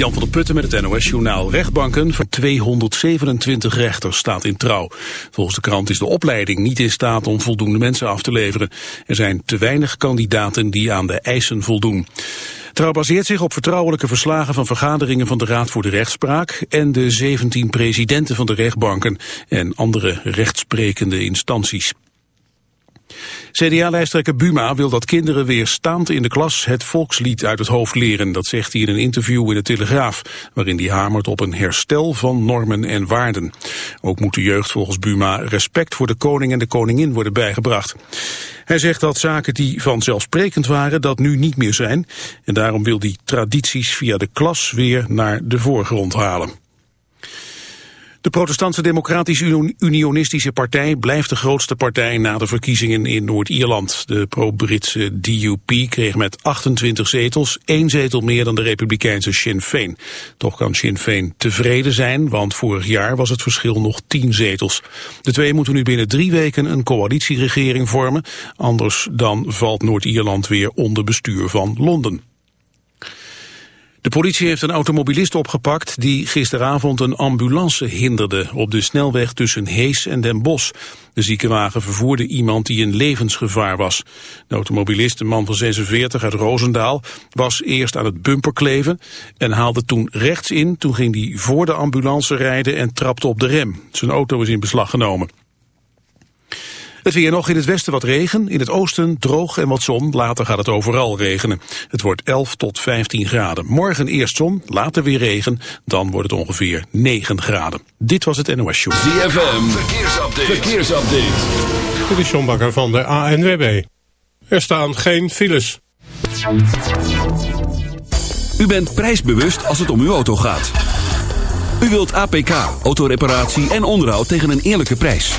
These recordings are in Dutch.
Jan van der Putten met het NOS-journaal. Rechtbanken van 227 rechters staat in trouw. Volgens de krant is de opleiding niet in staat om voldoende mensen af te leveren. Er zijn te weinig kandidaten die aan de eisen voldoen. Trouw baseert zich op vertrouwelijke verslagen van vergaderingen van de Raad voor de Rechtspraak en de 17 presidenten van de rechtbanken en andere rechtsprekende instanties. CDA-lijsttrekker Buma wil dat kinderen weer staand in de klas het volkslied uit het hoofd leren. Dat zegt hij in een interview in de Telegraaf, waarin hij hamert op een herstel van normen en waarden. Ook moet de jeugd volgens Buma respect voor de koning en de koningin worden bijgebracht. Hij zegt dat zaken die vanzelfsprekend waren dat nu niet meer zijn. En daarom wil hij tradities via de klas weer naar de voorgrond halen. De protestantse democratisch unionistische partij blijft de grootste partij na de verkiezingen in Noord-Ierland. De pro-Britse DUP kreeg met 28 zetels één zetel meer dan de republikeinse Sinn Féin. Toch kan Sinn Féin tevreden zijn, want vorig jaar was het verschil nog 10 zetels. De twee moeten nu binnen drie weken een coalitieregering vormen, anders dan valt Noord-Ierland weer onder bestuur van Londen. De politie heeft een automobilist opgepakt die gisteravond een ambulance hinderde op de snelweg tussen Hees en Den Bosch. De ziekenwagen vervoerde iemand die in levensgevaar was. De automobilist, een man van 46 uit Roosendaal, was eerst aan het bumperkleven en haalde toen rechts in. Toen ging hij voor de ambulance rijden en trapte op de rem. Zijn auto is in beslag genomen. Het weer nog in het westen wat regen, in het oosten droog en wat zon. Later gaat het overal regenen. Het wordt 11 tot 15 graden. Morgen eerst zon, later weer regen. Dan wordt het ongeveer 9 graden. Dit was het NOS Show. ZFM, verkeersupdate. verkeersupdate. Dit is John Bakker van de ANWB. Er staan geen files. U bent prijsbewust als het om uw auto gaat. U wilt APK, autoreparatie en onderhoud tegen een eerlijke prijs.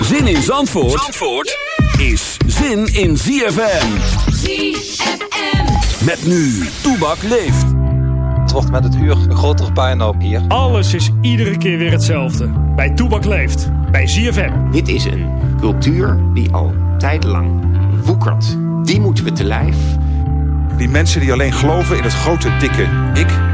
Zin in Zandvoort, Zandvoort is zin in ZFM. ZFM. Met nu, Toebak leeft. Het wordt met het uur een grotere puinhoop hier. Alles is iedere keer weer hetzelfde. Bij Toebak leeft. Bij ZFM. Dit is een cultuur die al tijdenlang woekert. Die moeten we te lijf. Die mensen die alleen geloven in het grote, dikke ik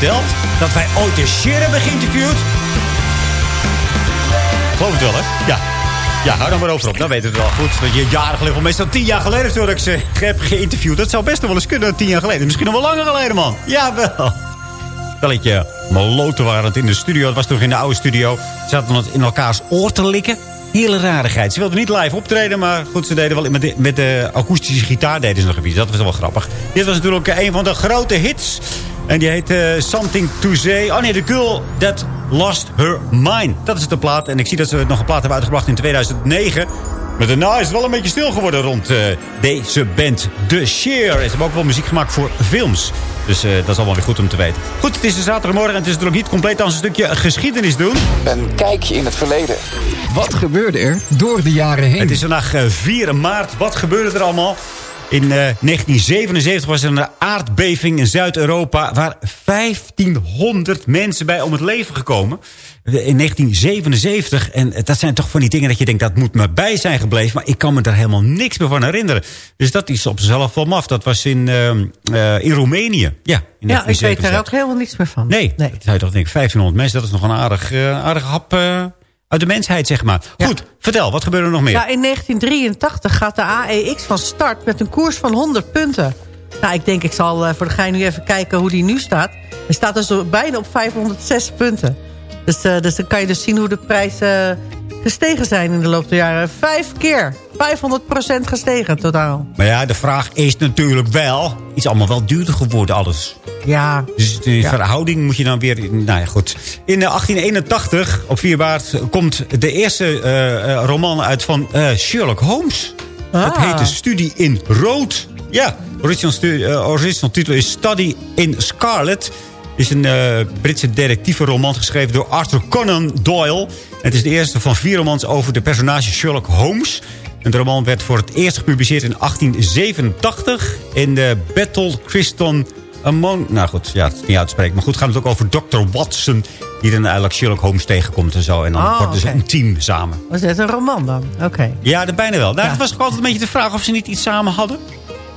dat wij ooit de Cher hebben geïnterviewd? Geloof het wel, hè? Ja. Ja, hou dan maar over op. Dan weet het wel goed. Dat je jaren geleden, of meestal tien jaar geleden... toen ik ze heb geïnterviewd. Dat zou best wel eens kunnen, tien jaar geleden. Misschien nog wel langer geleden, man. Jawel. Stelletje maloten waren het in de studio. Het was toch in de oude studio. Ze zaten het in elkaars oor te likken. Hele rarigheid. Ze wilden niet live optreden, maar goed, ze deden wel met de, met de akoestische gitaar deden ze nog een beetje. Dat was wel grappig. Dit was natuurlijk een van de grote hits. En die heet eh, Something to Say. Oh nee, The Girl That Lost Her Mind. Dat is de plaat. En ik zie dat ze nog een plaat hebben uitgebracht in 2009. Maar daarna is het wel een beetje stil geworden rond eh, deze band. The Sheer. En ze hebben ook wel muziek gemaakt voor films. Dus eh, dat is allemaal weer goed om te weten. Goed, het is een zaterdagmorgen en het is natuurlijk niet compleet als een stukje geschiedenis doen. Een kijkje in het verleden. Wat gebeurde er door de jaren heen? Het is vandaag 4 maart. Wat gebeurde er allemaal? In 1977 was er een aardbeving in Zuid-Europa... waar 1500 mensen bij om het leven gekomen. In 1977. En dat zijn toch van die dingen dat je denkt... dat moet me bij zijn gebleven. Maar ik kan me daar helemaal niks meer van herinneren. Dus dat is op zichzelf wel maf. Dat was in, uh, in Roemenië. Ja, in ja ik weet daar ook helemaal niets meer van. Nee, nee. dat zou je toch denken. 1500 mensen, dat is nog een aardig, uh, aardig hap... Uit de mensheid, zeg maar. Goed, vertel, wat gebeurt er nog meer? Ja, in 1983 gaat de AEX van start met een koers van 100 punten. Nou, ik denk, ik zal uh, voor de gein nu even kijken hoe die nu staat. Hij staat dus bijna op 506 punten. Dus, uh, dus dan kan je dus zien hoe de prijzen gestegen zijn in de loop der jaren. Vijf keer. 500% gestegen totaal. Maar ja, de vraag is natuurlijk wel... is allemaal wel duurder geworden alles. Ja. Dus de ja. verhouding moet je dan weer... Nou ja, goed. In 1881, op 4 maart, komt de eerste uh, roman uit van uh, Sherlock Holmes. Ah. Dat heet de Studie in Rood. Ja, original, original titel is Study in Scarlet is een uh, Britse detectieve roman geschreven door Arthur Conan Doyle. Het is de eerste van vier romans over de personage Sherlock Holmes. En de roman werd voor het eerst gepubliceerd in 1887 in de Battle Christon Among... Nou goed, ja, het is niet uit te spreken. Maar goed, gaat het ook over Dr. Watson... die dan eigenlijk Sherlock Holmes tegenkomt en zo. En dan oh, wordt dus okay. een team samen. Was dit een roman dan? Oké. Okay. Ja, dat bijna wel. Nou, ja. Het was altijd een beetje de vraag of ze niet iets samen hadden.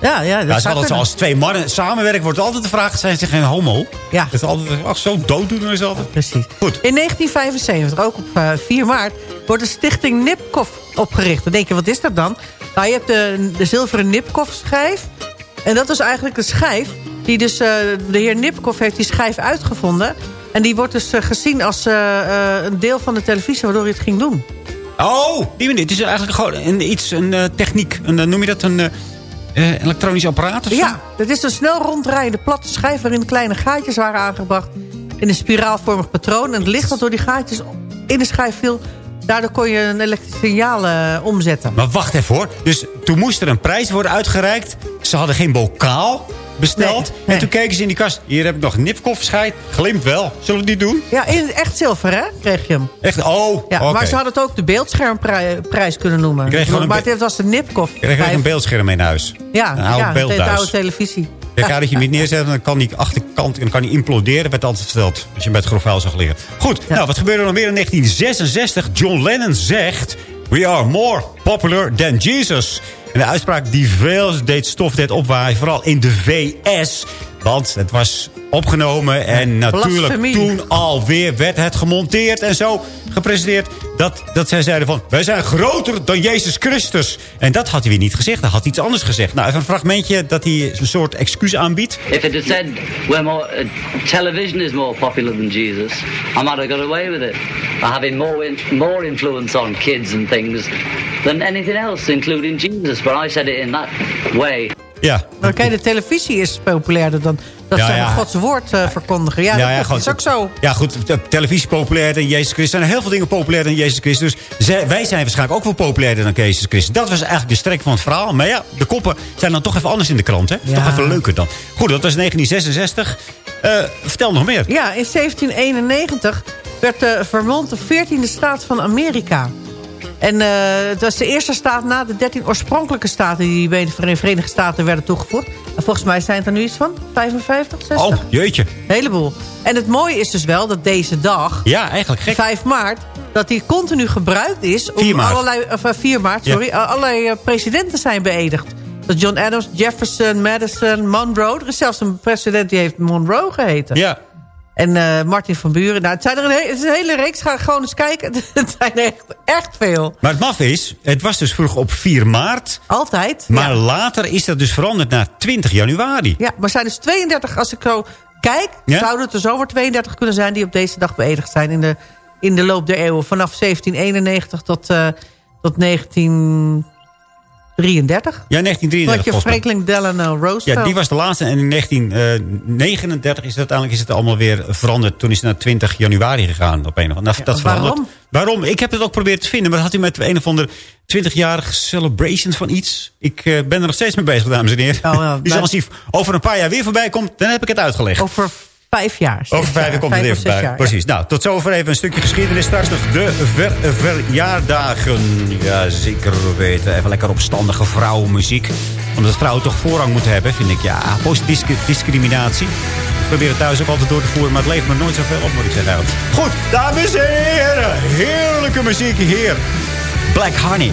Ja, ja, dat ja, is altijd als twee mannen samenwerken, wordt altijd de vraag: zijn ze geen homo? Ja. Dat is altijd, ach, zo dooddoener is altijd. Precies. Goed. In 1975, ook op uh, 4 maart, wordt de stichting Nipkoff opgericht. Dan denk je, wat is dat dan? Nou, je hebt de, de zilveren Nipkoff-schijf. En dat is eigenlijk een schijf. Die dus, uh, de heer Nipkoff heeft die schijf uitgevonden. En die wordt dus uh, gezien als een deel van de televisie waardoor hij het ging doen. Oh, die manier. Het is eigenlijk gewoon een, iets, een techniek. Een, noem je dat een... Uh, elektronisch apparaat of zo? Ja, het is een snel ronddraaiende platte schijf... waarin kleine gaatjes waren aangebracht in een spiraalvormig patroon. En het licht dat door die gaatjes in de schijf viel... daardoor kon je een elektrisch signaal uh, omzetten. Maar wacht even hoor. Dus toen moest er een prijs worden uitgereikt. Ze hadden geen bokaal besteld. Nee, nee. En toen keken ze in die kast. Hier heb ik nog nipkoffschijt. Glimt wel. Zullen we die doen? Ja, in echt zilver hè, kreeg je hem. Echt? Oh, ja, okay. Maar ze hadden het ook de beeldschermprijs kunnen noemen. Kreeg maar het was de nipkoff. Je kreeg een beeldscherm in huis. Ja, een oude ja, de oude televisie. Ja, ga dat je hem niet neerzetten, dan kan die achterkant dan kan die imploderen. werd altijd verteld, als je met grof vuil zag liggen. Goed, ja. nou, wat gebeurde er nog meer in 1966? John Lennon zegt... We are more popular than Jesus. En de uitspraak die veel deed stof deed opwaaien, vooral in de VS. Want het was opgenomen en natuurlijk Blasfemie. toen alweer werd het gemonteerd en zo gepresenteerd. Dat, dat zij zeiden van, wij zijn groter dan Jezus Christus. En dat had hij weer niet gezegd, hij had iets anders gezegd. Nou, even een fragmentje dat hij een soort excuus aanbiedt. If it had said, we're more, uh, television is more popular than Jesus, I might have got away with it. By having more, in, more influence on kids and things than anything else, including Jesus. But I said it in that way. Ja. Maar kijk, de televisie is populairder dan dat Ja, ze ja. Gods woord uh, verkondigen. Ja, dat goed. is ook zo. Ja, goed. Televisie populairder dan Jezus Christus. Er zijn heel veel dingen populairder dan Jezus Christus. Dus zij- wij zijn waarschijnlijk ook wel populairder dan Jezus Christus. Dat was eigenlijk de strek van het verhaal. Maar ja, de koppen zijn dan toch even anders in de krant. Hè? Toch even leuker dan. Goed, dat was 1966. Eh, vertel nog meer. Ja, in 1791 werd de Vermont de 14e staat van Amerika. En eh, het was de eerste staat na de 13 oorspronkelijke staten... die bij de Verenigde Staten werden toegevoegd. En volgens mij zijn het er nu iets van 55, 60? Oh, jeetje. Een heleboel. En het mooie is dus wel dat deze dag, Ja, eigenlijk gek. 5 maart... dat die continu gebruikt is... om 4 maart. allerlei... Of, eh, 4 maart, Ja. sorry. eh, allerlei eh, presidenten zijn beëdigd. Zoals John Adams, Jefferson, Madison, Monroe. Er is zelfs een president die heeft Monroe geheten. Ja. En eh, Martin van Buren. Nou, het, zijn er een, he- het is een hele reeks. Ga gewoon eens kijken. het zijn echt, echt veel. Maar het maf is, het was dus vroeger op 4 maart. Altijd. Maar ja. later is dat dus veranderd naar 20 januari. Ja, maar zijn dus 32, als ik zo kijk... Ja? zouden het er zomaar 32 kunnen zijn... die op deze dag beëdigd zijn in de, in de loop der eeuwen. Vanaf 1791 tot, eh, tot 1933. Ja, 1933 Had je. Franklin Delano Roosevelt. Ja, die was de laatste. En in 1939 is het uiteindelijk is het allemaal weer veranderd. Toen is het naar 20 januari gegaan. Op een of andere. Nou, dat waarom? veranderd. Waarom? Ik heb het ook proberen te vinden. Maar dat had u met een of ander 20-jarig celebration van iets. Ik eh, ben er nog steeds mee bezig, dames en heren. Oh, ja, dus als hij over een paar jaar weer voorbij komt, dan heb ik het uitgelegd. Over vijf jaar. Over vijf jaar komt het jaar, ja. Precies. Nou, tot zover even een stukje geschiedenis. Straks nog de ver verjaardagen. Ja, zeker weten. Even lekker opstandige vrouwenmuziek. Omdat vrouwen toch voorrang moeten hebben, vind ik. Ja, positieve discriminatie. Ik probeer het thuis ook altijd door te voeren. Maar het levert me nooit zoveel op, moet ik zeggen. Goed, dames en heren. Heerlijke muziek hier. Black Honey.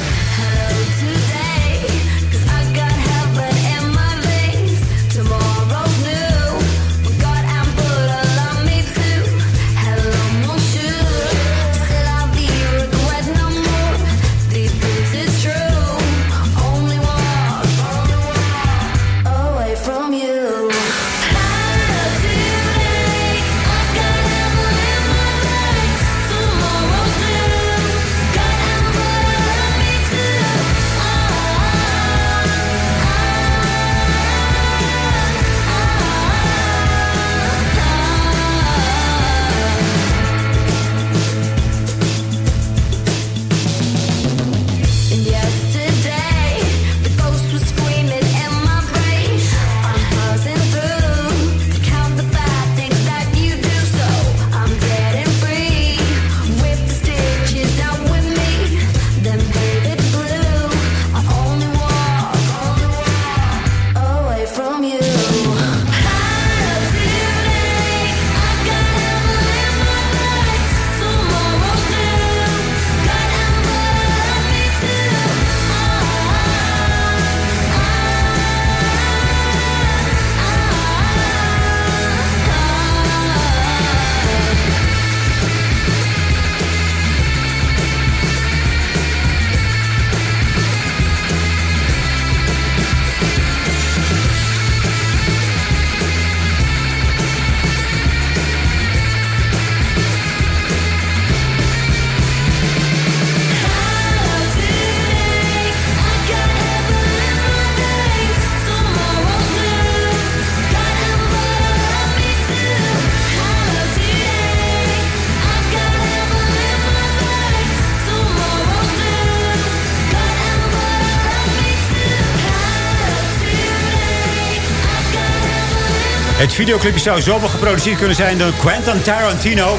Videoclipje zou zomaar geproduceerd kunnen zijn door Quentin Tarantino.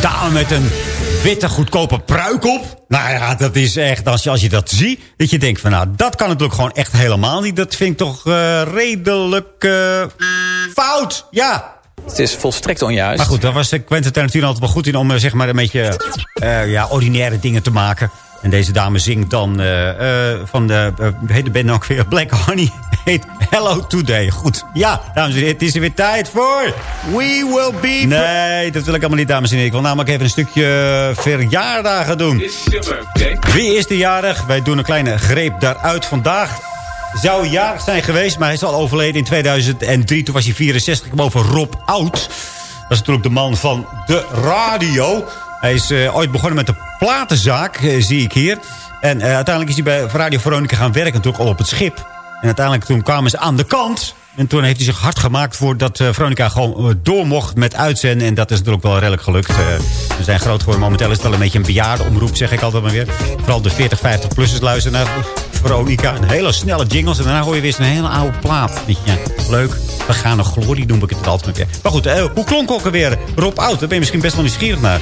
Dame met een witte goedkope pruik op. Nou ja, dat is echt, als je, als je dat ziet, dat je denkt van nou, dat kan natuurlijk gewoon echt helemaal niet. Dat vind ik toch eh, redelijk eh, fout. Ja, Het is volstrekt onjuist. maar goed, daar was eh, Quentin Tarantino altijd wel goed in om zeg maar een beetje ja, ordinaire dingen te maken. En deze dame zingt dan van de, hoe heet de band ook weer, Black Honey, heet Hello Today. Goed, ja, dames en heren, het is er weer tijd voor... We will be... Nee, dat wil ik allemaal niet, dames en heren. Ik wil namelijk even een stukje verjaardagen doen. Wie is de jarig? Wij doen een kleine greep daaruit vandaag. Zou jarig zijn geweest, maar hij is al overleden in 2003. Toen was hij 64, ik over Rob Oud. Dat is natuurlijk de man van de radio. Hij is eh, ooit begonnen met de platenzaak, eh, zie ik hier. En eh, uiteindelijk is hij bij Radio Veronica gaan werken, natuurlijk al op het schip. En uiteindelijk toen kwamen ze aan de kant. En toen heeft hij zich hard gemaakt voor dat eh, Veronica gewoon eh, door mocht met uitzenden. En dat is natuurlijk wel redelijk gelukt. Eh, we zijn groot geworden. Momenteel is het wel een beetje een bejaarde omroep, zeg ik altijd maar weer. Vooral de 40, 50-plussers luisteren naar Veronica. Een hele snelle jingles. En daarna hoor je weer zo'n hele oude plaat. Leuk. We gaan nog glorie, noem ik het altijd maar weer. Maar goed, eh, hoe klonk ook alweer Rob Oud? Daar ben je misschien best wel nieuwsgierig naar.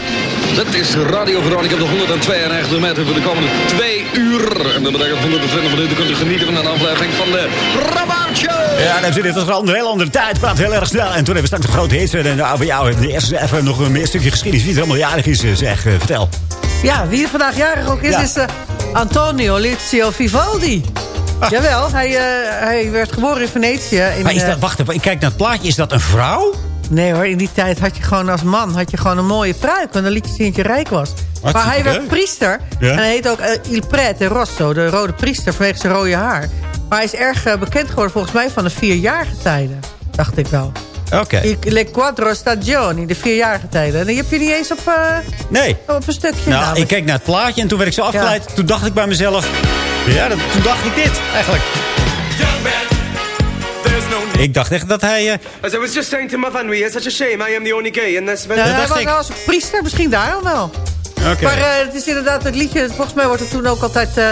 Dat is Radio Veronica op de 192 meter voor de komende twee uur. En dat betekent 120 minuten kunt u genieten van een aflevering van de Rabout Show. Ja, en heren, het een hele andere tijd. Het praat heel erg snel. En toen hebben we straks de grote hits. En nou, van jou, de eerste even nog een meer stukje geschiedenis. Wie er allemaal jarig is, eh, zeg, eh, vertel. Ja, wie er vandaag jarig ook is, Ja. is eh, Antonio Lizio Vivaldi. Jawel, hij, eh, hij werd geboren in Venetië. In, Maar is eh, dat, wacht even, ik kijk naar het plaatje. Is dat een vrouw? Nee hoor, in die tijd had je gewoon als man had je gewoon een mooie pruik. En dan liet je zien dat je rijk was. maar hij werd priester. Ja. En hij heet ook eh, Il Prete Rosso, de rode priester vanwege zijn rode haar. Maar hij is erg eh, bekend geworden volgens mij van de vierjarige tijden. Dacht ik wel. Oké. I- Le Quattro Stagioni, de vierjarige tijden. En die heb je niet eens op, eh, Nee. op een stukje. Nou, namelijk. ik keek naar het plaatje en toen werd ik zo afgeleid. Toen dacht ik bij mezelf... Ja, dat, toen dacht ik dit eigenlijk. Ik dacht echt dat hij... eh, As I was just saying to my van, it's such a shame I am the only gay in this Ja, hij was, een priester, misschien daarom wel. Oké. Maar eh, het is inderdaad het liedje... Volgens mij wordt het toen ook altijd... eh,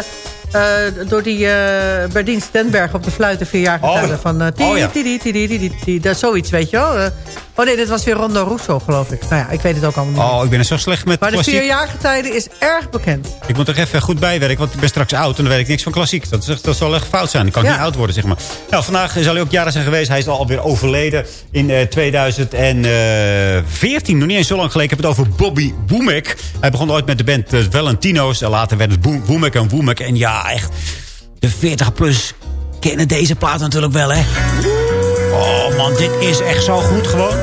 eh, door die eh Berdien Stenberg op de fluit de vierjarige Oh. Van, eh, oh, ja. ti- ti- ti- ti- ti- ti- ti- dat Zoiets, weet je wel. Eh, oh nee, dit was weer Rondo Russo, geloof ik. Nou ja, ik weet het ook allemaal niet. Oh, ik ben er zo slecht met maar de klassiek. vierjarige tijden is erg bekend. Ik moet er even goed bijwerken, want ik ben straks oud en dan weet ik niks van klassiek. Dat, is dat zal echt fout zijn. Dan kan ik Ja. niet oud worden, zeg maar. Nou, vandaag zal hij ook jaren zijn geweest. Hij is alweer overleden in eh 2014. Nog niet eens zo lang geleden. Ik heb het over Bobby Womack. Hij begon ooit met de band eh, Valentino's. En later werd het Womack en Womack. En ja, echt, de 40-plus kennen deze plaat natuurlijk wel, hè. Oh man, dit is echt zo goed gewoon.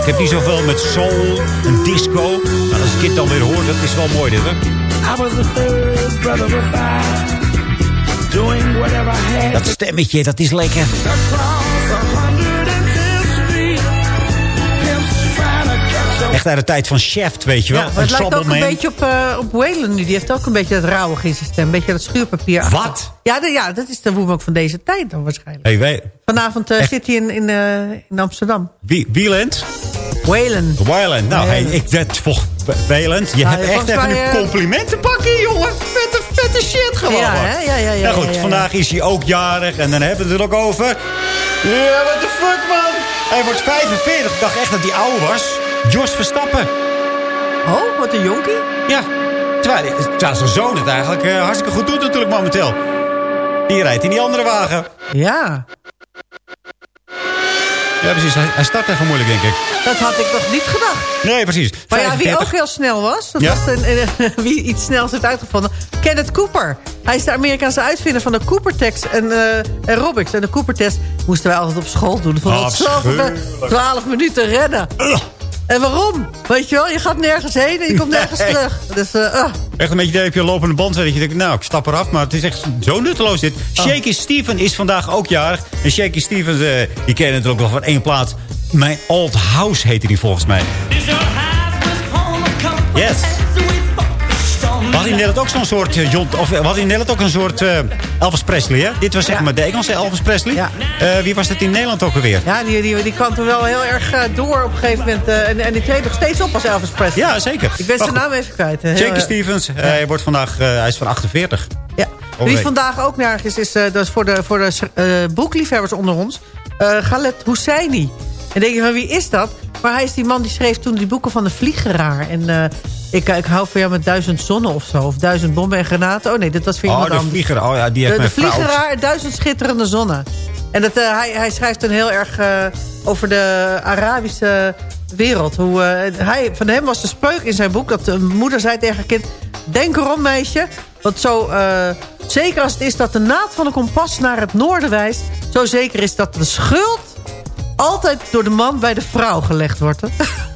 Ik heb niet zoveel met soul en disco. Maar als ik dit dan weer hoor, dat is wel mooi dit, hè. I was the third brother of five, doing whatever I had Dat stemmetje, dat is lekker. Echt uit de tijd van Shaft, weet je wel. Ja, het lijkt ook een beetje op, eh op Waylon nu. Die heeft ook een beetje dat rauwig in zijn stem. Een beetje dat schuurpapier. Wat? Ja, de- ja, dat is de woem ook van deze tijd dan waarschijnlijk. Hey, wij, Vanavond eh, zit hij in, in, eh, in Amsterdam. wie, Wieland? Waylon. Wieland. Nou, hey, ik dat volg Wieland. Je Ja, hebt echt even een compliment te pakken, jongen. Vette, vette shit gewoon. Ja, hè? Ja, ja, ja, Nou goed, ja, ja, ja. vandaag is hij ook jarig. En dan hebben we het er ook over. Ja, what the fuck, man. Hij wordt 45. Ik dacht echt dat hij ouder was. Jos Verstappen. Oh, wat een jonkie. Ja. Terwijl, terwijl zijn zoon het eigenlijk eh, hartstikke goed doet natuurlijk momenteel. Die rijdt in die andere wagen. Ja, Ja, precies. Hij, hij start even moeilijk, denk ik. dat had ik nog niet gedacht. Nee, precies. Maar ja, wie 45. ook heel snel was, dat Ja? was een, eh, wie iets snels heeft uitgevonden. Kenneth Cooper. Hij is de Amerikaanse uitvinder van de Cooper-test en, eh en Robics. En de Cooper-test moesten wij altijd op school doen. Van ons zelf Afschuwelijk. 12 minuten rennen. En waarom? Weet je wel, je gaat nergens heen en je komt nergens terug. Dus, eh, ah. Echt een beetje daar heb je een lopende band. Dat je denkt, nou, ik stap eraf. Maar het is echt zo nutteloos dit. Oh. Shaky Steven is vandaag ook jarig. En Shaky Stevens, eh, die kennen natuurlijk nog van één plaats. My Old House heette die volgens mij. Yes. Had hij in Nederland ook zo'n soort eh, John... Of had hij in Nederland ook een soort eh, Elvis Presley, hè? Dit was zeg maar de Engelse Elvis Presley. Ja. Eh, wie was dat in Nederland ook alweer? Ja, die, die, die kwam toen wel heel erg door op een gegeven moment. en, en die treedt nog steeds op als Elvis Presley. Ja, zeker. Ik ben zijn naam even kwijt. eh, Stevens, hij, wordt vandaag, hij is van 48. Ja. Oh, Wie vandaag ook nergens is, is dat is voor de, voor de boekliefhebbers onder ons. Galet Husseini. En denk je van wie is dat? Maar hij is die man die schreef toen die boeken van de vliegeraar. En eh, ik, ik hou van jou met duizend zonnen of zo. Of duizend bommen en granaten. Oh nee, dat was voor Oh, iemand de anders. vlieger. Oh ja, die De, heeft de vrouw... vliegeraar en duizend schitterende zonnen. En dat, eh, hij, hij schrijft dan heel erg eh, over de Arabische wereld. Hoe, hij, van hem was de spreuk in zijn boek dat de moeder zei tegen haar kind... Denk erom, meisje. Want zo zeker als het is dat de naad van een kompas naar het noorden wijst... zo zeker is dat de schuld altijd door de man bij de vrouw gelegd wordt. hè.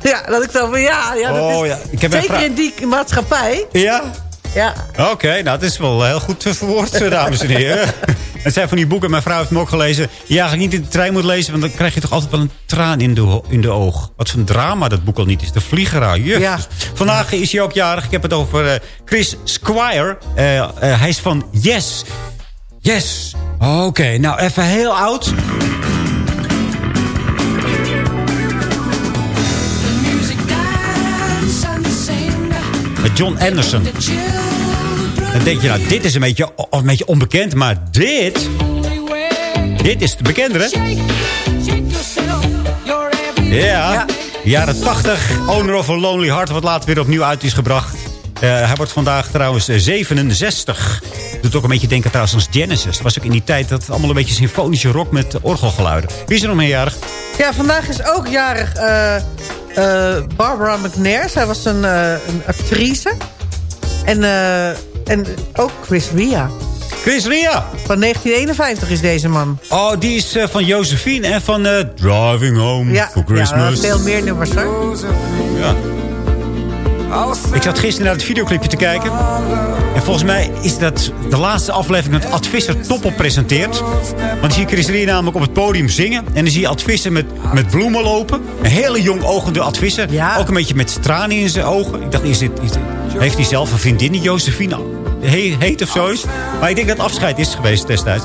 ja, dat ik zo van ja, ja dat Oh, is ja. Ik heb een zeker in die maatschappij. Ja? Ja, Oké, nou, het is wel heel goed eh, verwoord, eh, dames en heren. Het zijn van die boeken, mijn vrouw heeft hem ook gelezen... die je eigenlijk niet in de trein moet lezen... want dan krijg je toch altijd wel een traan in de, in de oog. Wat voor een drama dat boek al niet is. De Vliegeraar, jezus. Ja. Vandaag is hij ook jarig. Ik heb het over eh, Chris Squire. Eh, eh, hij is van Yes. Yes. Oké, nou even heel oud. John Anderson. Dan denk je, nou, dit is een beetje, een beetje onbekend. Maar dit... Dit is de bekendere. Ja. Jaren 80. Owner of a Lonely Heart. Wat later weer opnieuw uit is gebracht. Eh, hij wordt vandaag trouwens eh, 67. Doet ook een beetje denken trouwens aan Genesis. Dat was ook in die tijd dat allemaal een beetje symfonische rock met orgelgeluiden. Wie is er nog meerjarig? Ja, vandaag is ook jarig eh, Barbara McNair. Zij was een, eh, een actrice. En, eh, en ook Chris Ria. Chris Ria. Van 1951 is deze man. Oh, die is eh, van Josephine en van eh, Driving Home Ja, for ja Christmas. veel meer nummers hoor. Ja. Ik zat gisteren naar het videoclipje te kijken. En volgens mij is dat de laatste aflevering dat Advisser Toppel presenteert. Want dan zie je Chris Ria namelijk op het podium zingen. En dan zie je Advisser met, met bloemen lopen. Een hele jong ogende Advisser. Ook een beetje met tranen in zijn ogen. Ik dacht, is dit, is dit- heeft hij zelf een vriendin die Josephine he- heet of zoiets? Maar ik denk dat het afscheid is geweest destijds.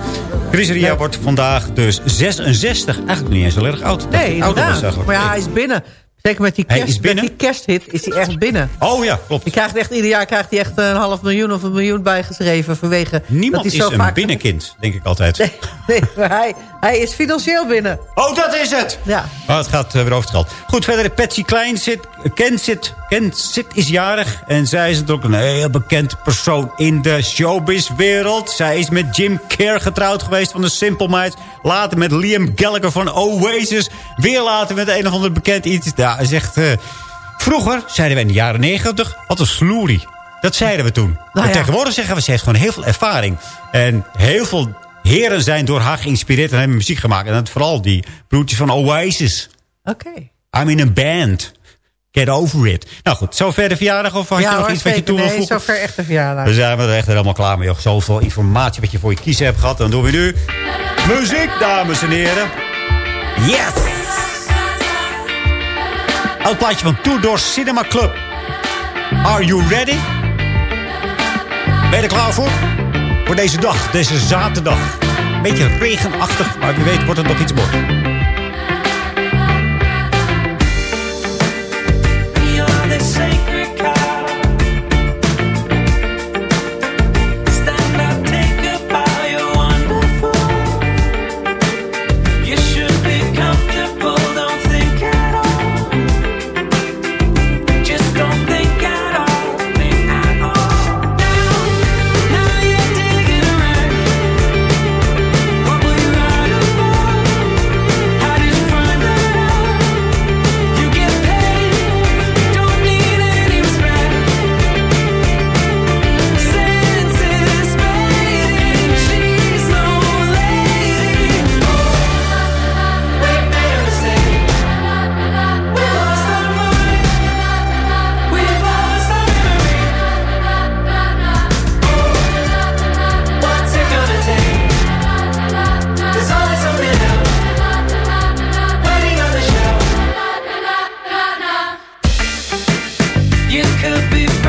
Chris Ria wordt vandaag dus 66. Eigenlijk niet eens heel erg oud. Nee, was inderdaad. Maar ja, hij is binnen. Zeker met die, kerst, met die kersthit is hij echt binnen. Oh ja, klopt. Krijgt echt, ieder jaar krijgt hij echt een half miljoen of een miljoen bijgeschreven vanwege... Niemand dat hij is zo een vaak... binnenkind, denk ik altijd. Nee, nee, maar hij, hij is financieel binnen. Oh, dat is het! Ja. Maar het gaat eh, weer over het geld. Goed, verder Patsy Klein zit, Ken zit, Ken zit is jarig. En zij is natuurlijk een heel bekend persoon in de showbizwereld. Zij is met Jim Kerr getrouwd geweest van de Simple Minds. Later met Liam Gallagher van Oasis. Weer later met een of ander bekend iets. Ja, hij zegt... eh, vroeger, zeiden we in de jaren negentig, wat een sloerie. Dat zeiden we toen. Nou en ja. tegenwoordig zeggen we, ze heeft gewoon heel veel ervaring. En heel veel heren zijn door haar geïnspireerd en hebben muziek gemaakt. En dat vooral die broertjes van Oasis. Oké. I'm in a band. Get over it. Nou goed, zover de verjaardag of had je nog hoor, iets wat je toe wil Nee, zover echt een verjaardag. Dan zijn we er echt helemaal klaar mee. joh. Zoveel informatie wat je voor je kiezen hebt gehad. Dan doen we nu muziek, dames en heren. Yes! Oud plaatje van Door Cinema Club. Are you ready? Ben je er klaar voor? Voor deze dag, deze zaterdag. Beetje regenachtig, maar wie weet wordt het nog iets moois. You could be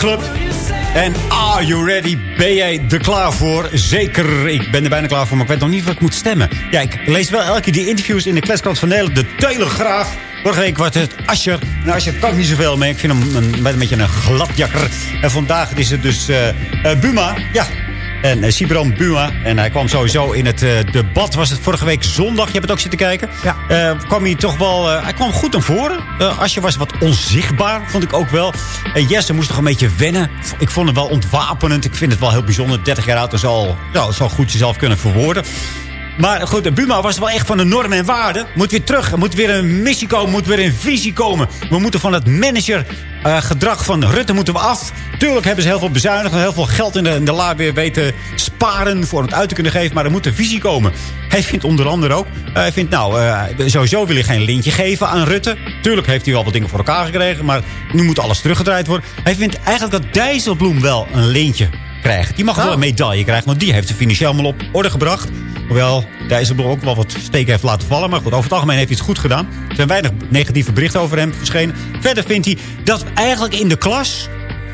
Club. En Are You Ready? Ben jij er klaar voor? Zeker, ik ben er bijna klaar voor, maar ik weet nog niet wat ik moet stemmen. Ja, ik lees wel elke keer die interviews in de Kletskrant van Nederland. De Telegraaf. Vorige week was het Asher. Nou, Asher kan niet zoveel mee. Ik vind hem een, een beetje een gladjakker. En vandaag is het dus eh, eh, Buma. Ja, en uh, Sibron Buma. En hij kwam sowieso in het eh, debat. Was het vorige week zondag. Je hebt het ook zitten kijken. Ja. Eh, kwam hij toch wel... eh, hij kwam goed naar voren. Asje was wat onzichtbaar. Vond ik ook wel. En Jesse moest nog een beetje wennen. Ik vond hem wel ontwapenend. Ik vind het wel heel bijzonder. 30 jaar oud is al... Zal goed jezelf kunnen verwoorden. Maar goed, de Buma was wel echt van de normen en waarden. Moet weer terug. Er moet weer een missie komen. Moet weer een visie komen. We moeten van het managergedrag van Rutte moeten we af. Tuurlijk hebben ze heel veel bezuinigd. Heel veel geld in de, in de la weer weten sparen. Voor het uit te kunnen geven. Maar er moet een visie komen. Hij vindt onder andere ook. Uh, hij vindt nou, uh, sowieso wil hij geen lintje geven aan Rutte. Tuurlijk heeft hij wel wat dingen voor elkaar gekregen. Maar nu moet alles teruggedraaid worden. Hij vindt eigenlijk dat Dijsselbloem wel een lintje krijgt. Die mag oh. wel een medaille krijgen. Want die heeft ze financieel allemaal op orde gebracht. Hoewel Dijsselbloem ook wel wat steken heeft laten vallen. Maar goed, over het algemeen heeft hij het goed gedaan. Er zijn weinig negatieve berichten over hem verschenen. Verder vindt hij dat eigenlijk in de klas...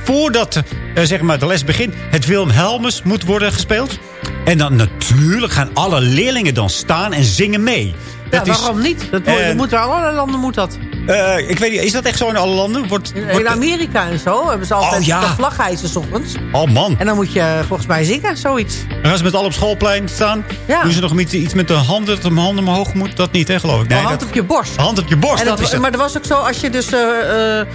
voordat uh, zeg maar de les begint... het Wilhelm Helmers moet worden gespeeld. En dan natuurlijk gaan alle leerlingen dan staan en zingen mee. Ja, dat waarom is, niet? Dat moet, moet er alle landen moet dat. Uh, ik weet niet, is dat echt zo in alle landen? Wordt, in, wordt, in Amerika en zo hebben ze altijd oh, ja. de vlaghijzen ochtends. Oh man. En dan moet je volgens mij zingen, zoiets. Dan gaan ze met al op schoolplein staan. Ja. Doen ze nog iets, iets met de handen, dat de handen omhoog moet? Dat niet, hè, geloof ik. Nee, hand dat, op je borst. Hand op je borst, en dat, dat is het. Maar er was ook zo, als je dus... Uh, uh,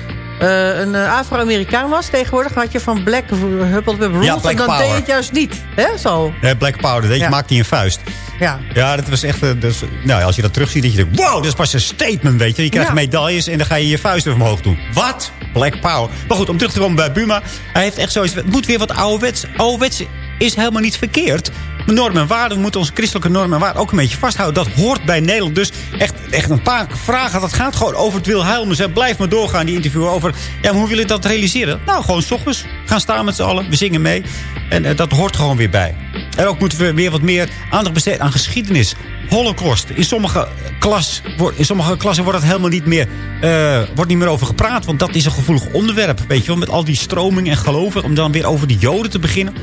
een Afro-Amerikaan was. Tegenwoordig had je van Black Huppel Rules. Ja, Black en dan Power. deed het juist niet. Hè? Zo. Ja, Black Power. Dat ja. maakt hij een vuist. Ja. ja, dat was echt... Dus, nou, als je dat terugziet, dat je denkt... Wow, dat is pas een statement, weet je. Je krijgt ja. medailles en dan ga je je vuisten omhoog doen. Wat? Black Power. Maar goed, om terug te komen bij Buma. Hij heeft echt zoiets... Het moet weer wat ouderwets. Ouderwets is helemaal niet verkeerd. Normen en waarden, we moeten onze christelijke normen en waarden ook een beetje vasthouden. Dat hoort bij Nederland. Dus echt, echt een paar vragen. Dat gaat gewoon over het Wilhelmus. Blijf maar doorgaan, die interview over... Ja, hoe wil je dat realiseren? Nou, gewoon s ochtends gaan staan met z'n allen. We zingen mee. En uh, dat hoort gewoon weer bij. En ook moeten we weer wat meer aandacht besteden aan geschiedenis. Holocaust. In sommige, klas, in sommige klassen wordt het helemaal niet meer, uh, wordt niet meer over gepraat. Want dat is een gevoelig onderwerp. Weet je wel, met al die stromingen en geloven. Om dan weer over de joden te beginnen.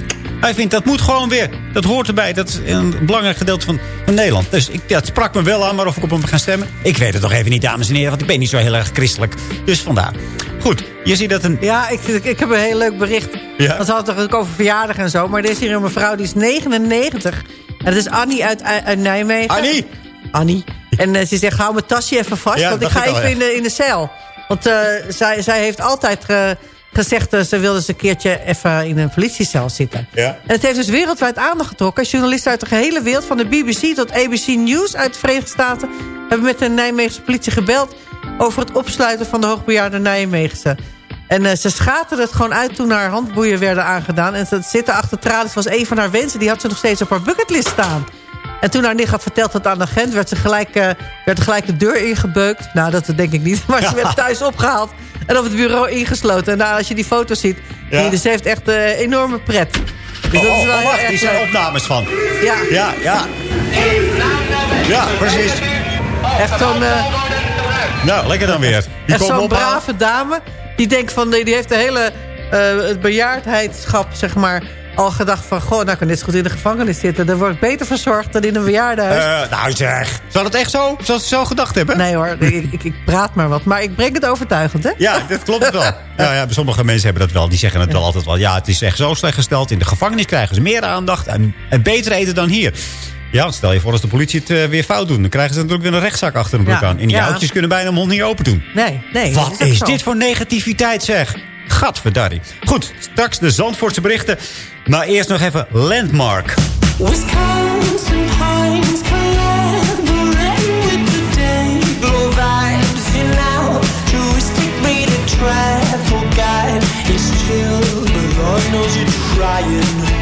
Hij vindt dat moet gewoon weer. Dat hoort erbij. Dat is een belangrijk gedeelte van, van Nederland. Dus ik, ja, het sprak me wel aan, maar of ik op hem ga stemmen. Ik weet het toch even niet, dames en heren. Want ik ben niet zo heel erg christelijk. Dus vandaar. Goed, je ziet dat een... Ja, ik, ik, heb een heel leuk bericht. Ja? Dat had het ook over verjaardag en zo. Maar er is hier een mevrouw die is 99. En dat is Annie uit, uit Nijmegen. Annie! Annie. En uh, ze zegt, hou mijn tasje even vast. Ja, want ik ga even al, ja. in, de, in de cel. Want uh, zij, zij heeft altijd... Uh, gezegd... Uh, ze wilde eens een keertje even in een politiecel zitten. Ja. En het heeft dus wereldwijd aandacht getrokken. Journalisten uit de gehele wereld... van de BBC tot ABC News uit de Verenigde Staten... hebben met de Nijmeegse politie gebeld... over het opsluiten van de hoogbejaarde Nijmeegse. En uh, ze schaterde het gewoon uit toen haar handboeien werden aangedaan. En ze zitten achter tralies was een van haar wensen. Die had ze nog steeds op haar bucketlist staan. En toen haar nicht had verteld dat aan de agent... werd, ze gelijk, uh, werd gelijk de deur ingebeukt. Nou, dat denk ik niet. Maar ze werd thuis opgehaald en op het bureau ingesloten. En daar, als je die foto's ziet... Ja. Dus ze heeft echt uh, enorme pret. Dus dat oh, is wel oh, wacht, hier zijn opnames van. Ja. Ja, ja. Ja, precies. Echt zo'n... Uh, nou, lekker dan weer. Die echt zo'n brave dame. Die denkt van... Die heeft de hele uh, het bejaardheidschap, zeg maar al gedacht van... goh, nou kan dit goed in de gevangenis zitten. Dan word ik beter verzorgd dan in een bejaardenhuis. Uh, nou zeg, zou dat echt zo? Zou ze zo gedacht hebben? Nee hoor, ik, ik, ik, praat maar wat. Maar ik breng het overtuigend, hè? Ja, dat klopt wel. ja, ja, sommige mensen hebben dat wel. Die zeggen het wel altijd wel. Ja, het is echt zo slecht gesteld. In de gevangenis krijgen ze meer aandacht en, en beter eten dan hier. Ja, stel je voor als de politie het uh, weer fout doet. Dan krijgen ze natuurlijk weer een rechtszak achter hun broek ja, aan. En die ja. oudjes kunnen bijna hun mond niet open doen. Nee, nee. Wat is, is dit voor negativiteit zeg? Gadverdarrie. Goed, straks de Zandvoortse berichten. Maar eerst nog even Landmark. Wisconsin Pines collaborate with the day. Low vibes in now. Touristic rated travel guide. It's chill, but Lord knows you're trying.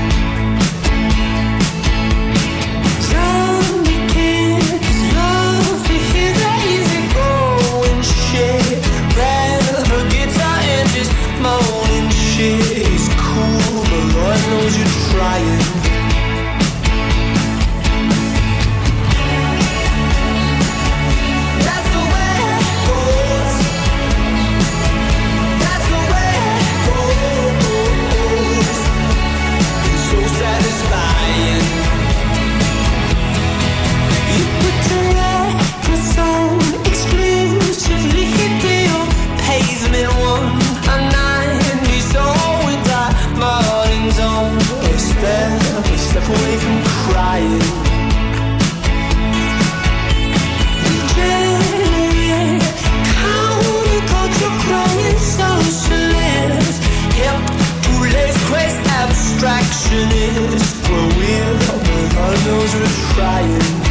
Abstractionist. Well, we're God knows we're trying.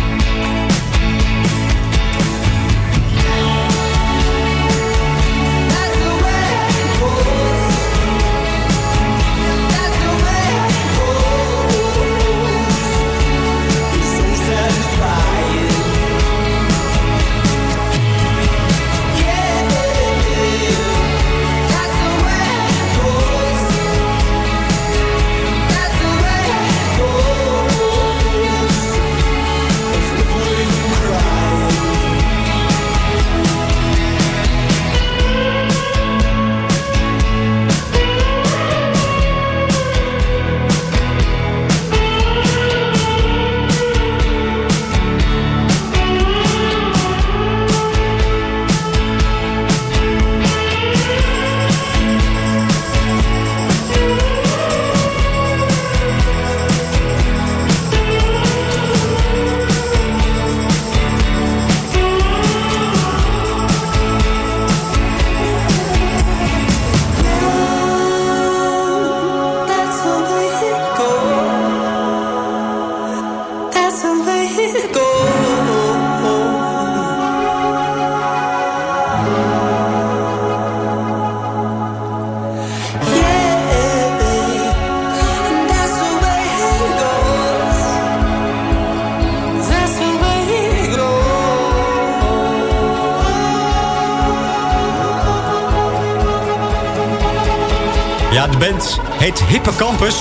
Band heet Hippocampus.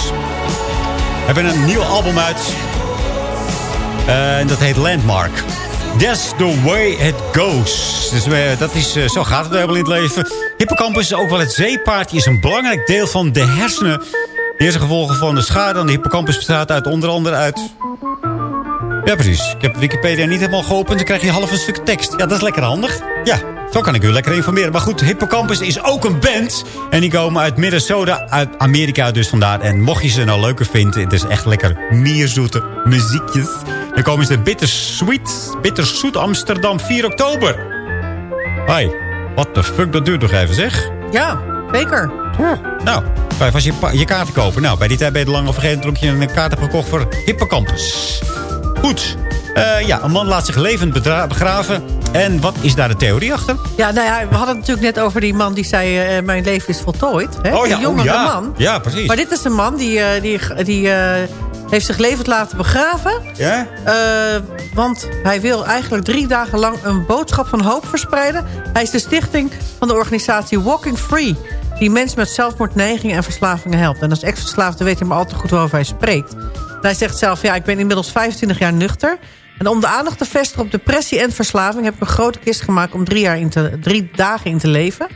Hebben een nieuw album uit. Eh, En dat heet Landmark. That's the way it goes. Dus eh, dat is, eh, zo gaat het helemaal in het leven. Hippocampus is ook wel het zeepaard. Die is een belangrijk deel van de hersenen. De eerste gevolgen van de schade aan de hippocampus bestaat uit onder andere uit... Ja, precies. Ik heb Wikipedia niet helemaal geopend. Dan krijg je half een stuk tekst. Ja, dat is lekker handig. Ja, zo kan ik u lekker informeren. Maar goed, Hippocampus is ook een band. En die komen uit Minnesota, uit Amerika dus vandaar. En mocht je ze nou leuker vinden... het is echt lekker mierzoete muziekjes. Dan komen ze Bittersweet, Bitterzoet Amsterdam 4 oktober. Hoi, what the fuck, dat duurt nog even zeg. Ja, zeker. Nou, ga je vast je, je kaarten kopen. Nou, bij die tijd ben je het lang al vergeten... toen je een kaart hebt gekocht voor Hippocampus. Goed. Eh, ja, een man laat zich levend begraven. En wat is daar de theorie achter? Ja, nou ja, we hadden het natuurlijk net over die man die zei... eh, mijn leven is voltooid. Hè? Oh ja, die oh jongere ja. man. Ja, precies. Maar dit is een man die, eh, die, die eh, heeft zich levend laten begraven. Ja? Eh, want hij wil eigenlijk drie dagen lang een boodschap van hoop verspreiden. Hij is de stichting van de organisatie Walking Free. Die mensen met zelfmoordneigingen en verslavingen helpt. En als ex-verslaafde weet hij maar al te goed waarover hij spreekt. Hij zegt zelf, ja, ik ben inmiddels 25 jaar nuchter. En om de aandacht te vestigen op depressie en verslaving... heb ik een grote kist gemaakt om drie, jaar in te, drie dagen in te leven.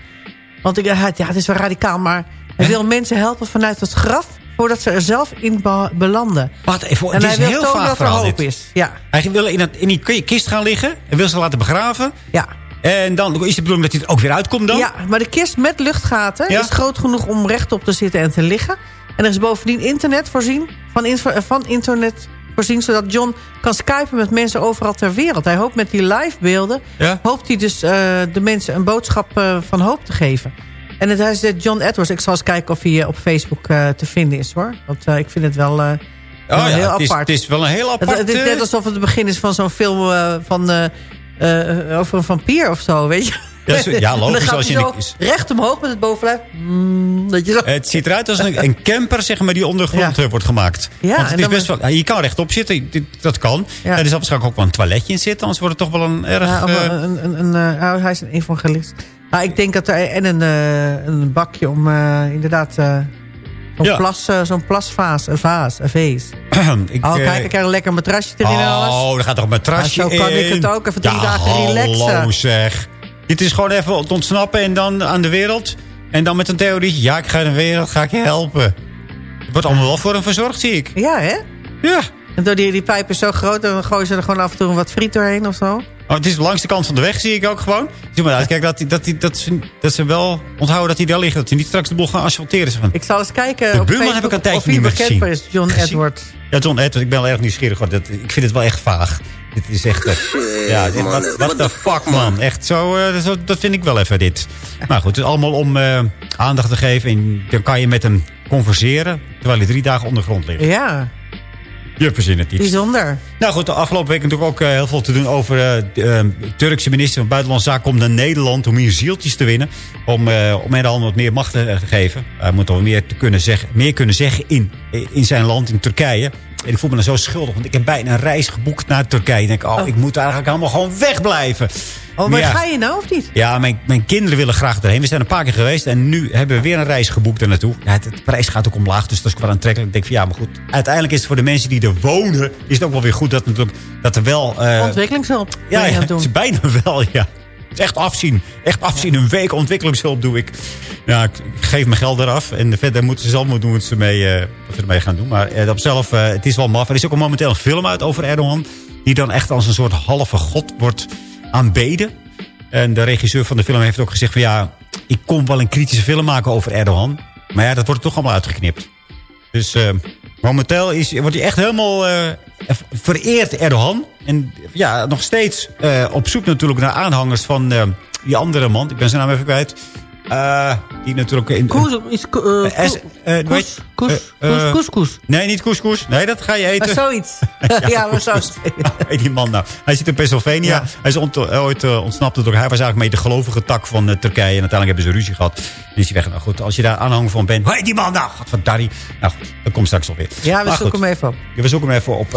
Want ik, ja, het is wel radicaal, maar hij wil mensen helpen vanuit het graf... voordat ze er zelf in be- belanden. Wat, even, En het hij is wil heel tonen dat er hoop dit. is. Ja. Hij wil in, dat, in die kist gaan liggen. En wil ze laten begraven. Ja. En dan is de bedoeling dat hij er ook weer uitkomt dan? Ja, maar de kist met luchtgaten Ja? is groot genoeg om rechtop te zitten en te liggen. En er is bovendien internet voorzien, van, eh, van internet voorzien... zodat John kan skypen met mensen overal ter wereld. Hij hoopt met die livebeelden... Ja? hoopt hij dus eh, de mensen een boodschap eh, van hoop te geven. En het, hij is John Edwards. Ik zal eens kijken of hij op Facebook te vinden is, hoor. Want ik vind het wel... Oh ja, heel het is, apart. het is wel een heel Het, apart... het is net alsof het het begin is van zo'n film van, over een vampier of zo, weet je? Ja, ja, En logisch, als je zo niks- recht omhoog met het bovenlijf. Mm, dat je zo... Het ziet eruit als een, een camper zeg maar, die ondergrond eh, wordt gemaakt. Ja, Want en het is best wel, je kan rechtop zitten, dat kan. Ja. Er zal waarschijnlijk ook wel een toiletje in zitten. Anders wordt het toch wel een erg... Eh, een, een, een, eh, nou, hij is een evangelist. Nou, ik denk dat er en een, een bakje om inderdaad eh, zo'n Ja. plas, zo'n plasvaas, een vaas, een vees. ik, oh, kijk, ik krijg een lekker matrasje erin en alles. Oh, er gaat toch een matrasje Ja, zo kan in. ik het ook. Even drie ja, dagen relaxen. zeg. Dit is gewoon even ontsnappen en dan aan de wereld. En dan met een theorie. Ja, ik ga in de wereld, ga ik je helpen. Het wordt allemaal wel voor hem verzorgd, zie ik. Ja, hè? Ja. En door die, die pijp is zo groot, dan gooien ze er gewoon af en toe wat friet doorheen of zo. Oh, het is langs de kant van de weg, zie ik ook gewoon. Zie maar uit, kijk, dat, die- dat, die- dat, ze, dat ze wel onthouden dat hij daar ligt. Dat ze niet straks de boel gaan asfalteren. Van, Ik zal eens kijken De op Facebook heb ik een tijdje of niet bekend is, John Gezien? Edward. Ja, John Edwards, ik ben wel erg nieuwsgierig. Want dat, ik vind het wel echt vaag. Dit is echt... eh, ja, dit, wat what the fuck, man. Echt zo, eh, zo, dat vind ik wel even, dit. Maar goed, het is allemaal om eh, aandacht te geven. En dan kan je met hem converseren... terwijl hij drie dagen ondergrond ligt. Ja, Je verzin het niet. bijzonder. Nou goed, de afgelopen week natuurlijk ook eh, heel veel te doen over eh, de eh, Turkse minister van Buitenlandse Zaken komt naar Nederland om hier zieltjes te winnen. Om, eh om Erdogan wat meer macht te, te geven. Hij moet wel meer, te kunnen zeggen, meer kunnen zeggen in, in zijn land, in Turkije. En ik voel me dan zo schuldig, want ik heb bijna een reis geboekt naar Turkije. Ik denk, oh, ik moet eigenlijk allemaal gewoon wegblijven. Oh, maar ja. ga je nou of niet? Ja, mijn, mijn kinderen willen graag erheen. We zijn een paar keer geweest en nu hebben we weer een reis geboekt er naartoe. Ja, het, het prijs gaat ook omlaag, dus dat is ook wel aantrekkelijk. Ik denk van ja, maar goed. Uiteindelijk is het voor de mensen die er wonen... is het ook wel weer goed dat, natuurlijk, dat er wel... eh, Ontwikkelingshulp. ja, ja, het is bijna wel, ja. Echt afzien. Echt afzien. Een week ontwikkelingshulp doe ik. Ja, ik geef mijn geld eraf. En verder moeten ze zelf maar doen wat ze, mee, eh, wat ze ermee gaan doen. Maar eh, zelf, eh, het is wel maf. Er is ook momenteel een film uit over Erdogan. Die dan echt als een soort halve god wordt aanbeden. En de regisseur van de film heeft ook gezegd van ja... ik kon wel een kritische film maken over Erdogan. Maar ja, dat wordt toch allemaal uitgeknipt. Dus eh, momenteel is, wordt hij echt helemaal eh, vereerd, Erdogan. En ja, nog steeds eh, op zoek natuurlijk naar aanhangers van eh, die andere man. Ik ben zijn naam even kwijt. Eh, die natuurlijk in... Koes, is, koes- couscous. Nee, niet couscous. Nee, dat ga je eten. Maar zoiets. ja, maar zo. Die man nou. Hij zit in Pennsylvania. Ja. Hij is ont- eh, ooit eh, ontsnapt natuurlijk. Hij was eigenlijk mee de gelovige tak van Turkije. En uiteindelijk hebben ze ruzie gehad. En is hij weg. Nou goed, als je daar aanhanger van bent. Heet die man nou? Gadverdarrie. Nou goed, dat komt straks alweer. Ja, we Maar zoeken goed. hem even op. Ja, we zoeken hem even op.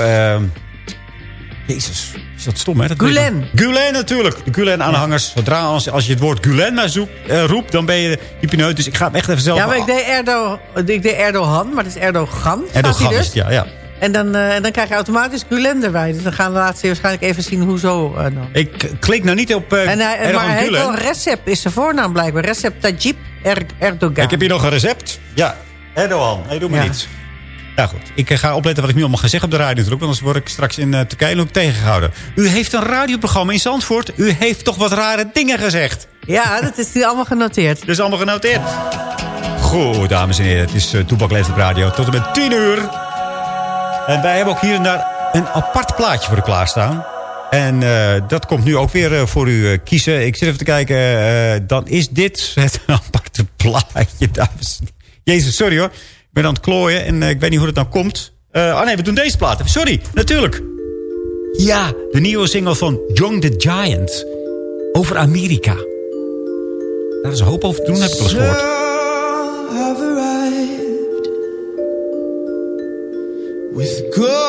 Jezus, is dat stom, hè? Dat Gulen. Gulen natuurlijk. De Gulen-aanhangers. Zodra als, als je het woord Gulen maar zoekt, eh, roept, dan ben je die pineut. Dus ik ga hem echt even zelf... Ja, maar ik deed, Erdo, ik deed Erdogan, maar het is Erdogan. Erdogan is dus. ja, ja. En dan, eh, dan krijg je automatisch Gulen erbij. Dus dan gaan we laatst waarschijnlijk even zien hoezo eh, dan. Ik klik nou niet op En hij, Erdogan maar hij wel Recep, is zijn voornaam blijkbaar. Recep Er- Erdogan. Ik heb hier nog een recept. Ja, Erdogan. Nee, doe maar Ja. niet. Ja, goed. Ik eh, ga opletten wat ik nu allemaal ga zeggen op de radio natuurlijk. Want anders word ik straks in eh, Turkije ook tegengehouden. U heeft een radioprogramma in Zandvoort. U heeft toch wat rare dingen gezegd. Ja, dat is nu allemaal genoteerd. Dat is allemaal genoteerd. Goed, dames en heren. Het is uh, Toepak op Radio. Tot en met 10 uur. En wij hebben ook hier en daar een apart plaatje voor u klaarstaan. En eh, dat komt nu ook weer eh, voor u eh, kiezen. Ik zit even te kijken. eh, dan is dit het aparte plaatje, dames en heren. Jezus, sorry hoor. Ik ben aan het klooien en eh, ik weet niet hoe het nou komt. Eh oh nee, we doen deze plaat. Sorry, natuurlijk. Ja, de nieuwe single van Young the Giant. Over Amerika. Daar is een hoop over te doen, heb ik wel eens gehoord. have arrived with gold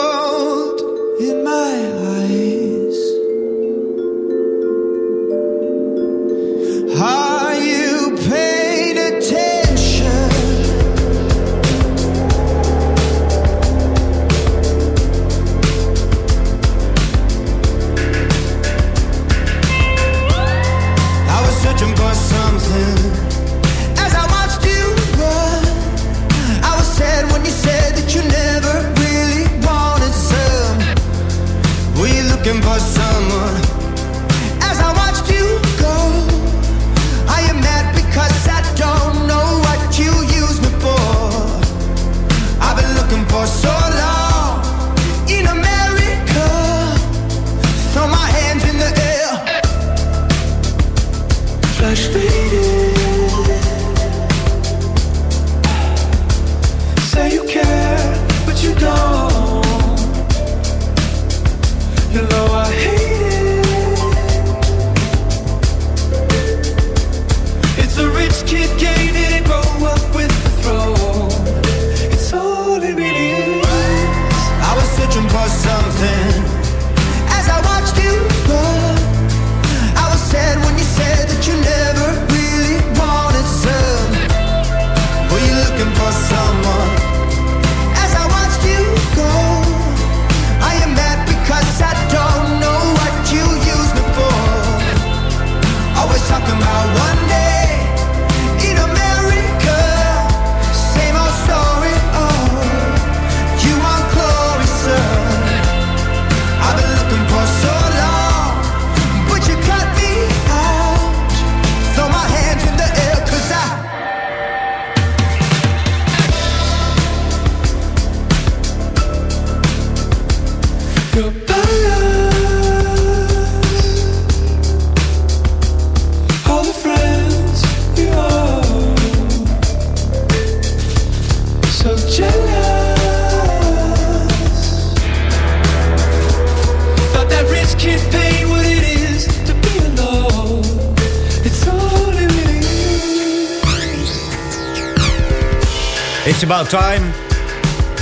About Time.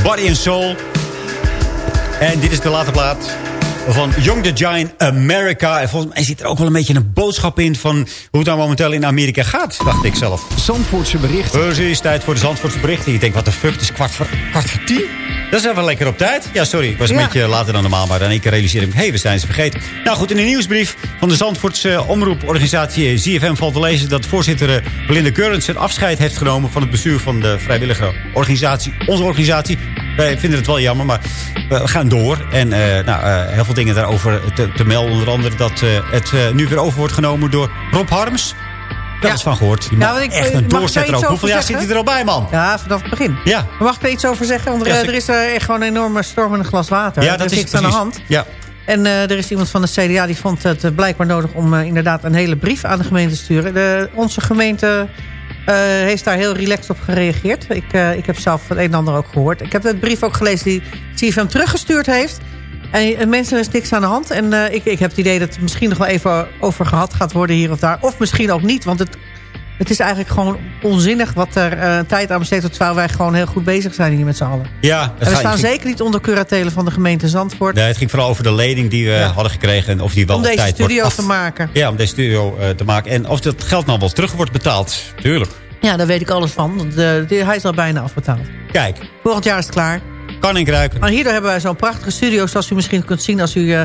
Body and Soul. En dit is de late plaat van Young the Giant America. En volgens mij zit er ook wel een beetje een boodschap in... van hoe het nou momenteel in Amerika gaat, dacht ik zelf. Zandvoortse berichten. Precies, tijd voor de Zandvoortse berichten. Ik denk, wat de fuck, het is kwart voor, kwart voor tien? Dat is even lekker op tijd. Ja, sorry, ik was een Ja. beetje later dan normaal... maar dan één keer realiseerde ik me, hé, hey, we zijn ze vergeten. Nou goed, in een nieuwsbrief van de Zandvoortse omroeporganisatie eh, ZFM... valt te lezen dat voorzitter eh, Belinda Keurens... zijn afscheid heeft genomen van het bestuur van de vrijwillige organisatie. Onze organisatie. Wij vinden het wel jammer, maar we gaan door. En eh, nou, eh, heel veel dingen daarover te, te melden. Onder andere dat eh, het eh, nu weer over wordt genomen door Rob Harms. Daar is van gehoord. Die ik- echt een doorzetter ook. Hoeveel jaar zit hij er al bij, man? Ja, vanaf het begin. Ja. Mag ik er iets over zeggen? Want er, Ja, er is eh, echt gewoon een enorme storm in een glas water. Ja, er dat is is niks aan de hand. Ja. En eh, er is iemand van de CDA die vond het eh, blijkbaar nodig om inderdaad een hele brief aan de gemeente te sturen. De, onze gemeente heeft daar heel relaxed op gereageerd. Ik, ik heb zelf het een en ander ook gehoord. Ik heb de brief ook gelezen die CFM teruggestuurd heeft. En eh, mensen, er is niks aan de hand. En eh, ik, ik heb het idee dat het misschien nog wel even over gehad gaat worden hier of daar. Of misschien ook niet, want het, het is eigenlijk gewoon onzinnig wat er eh, tijd aan besteedt... terwijl wij gewoon heel goed bezig zijn hier met z'n allen. Ja, En we gaat- staan ging- zeker niet onder curatelen van de gemeente Zandvoort... Nee, het ging vooral over de lening die we hadden gekregen. En of die wel om deze tijd wordt studio af- te maken. Ja, om deze studio te maken. En of dat geld nou wel terug wordt betaald. Tuurlijk. Ja, daar weet ik alles van. Want, hij is al bijna afbetaald. Kijk, Volgend jaar is het klaar. Kan in kruiken. Maar hierdoor hebben wij zo'n prachtige studio... zoals u misschien kunt zien als u eh,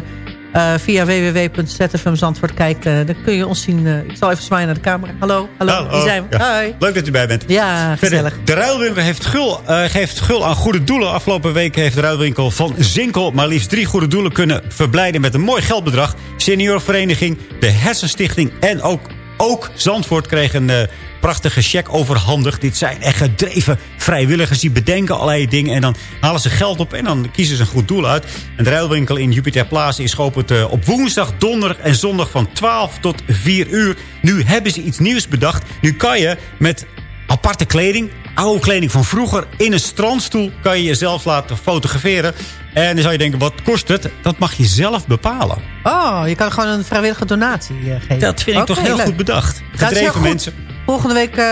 eh, via www.zfmzandvoort kijkt. eh, dan kun je ons zien. ik zal even zwaaien naar de camera. Hallo, hallo, Hallo. hier zijn we. Ja. Leuk dat u bij bent. Ja, gezellig. De ruilwinkel heeft gul, geeft gul aan goede doelen. Afgelopen week heeft de ruilwinkel van Zinkel... maar liefst drie goede doelen kunnen verblijden met een mooi geldbedrag. Seniorvereniging, de Hersenstichting en ook, ook Zandvoort kreeg een eh, prachtige cheque overhandigd. Dit zijn echt gedreven vrijwilligers die bedenken allerlei dingen... en dan halen ze geld op en dan kiezen ze een goed doel uit. En de ruilwinkel in Jupiter Plaza is geopend eh, op woensdag, donderdag en zondag... van 12 tot 4 uur. Nu hebben ze iets nieuws bedacht. Nu kan je met aparte kleding. Oude kleding van vroeger. In een strandstoel kan je jezelf laten fotograferen. En dan zou je denken, wat kost het? Dat mag je zelf bepalen. Oh, je kan gewoon een vrijwillige donatie eh, geven. Dat vind ik toch heel leuk. goed bedacht. Gedreven goed. mensen. Volgende week, eh,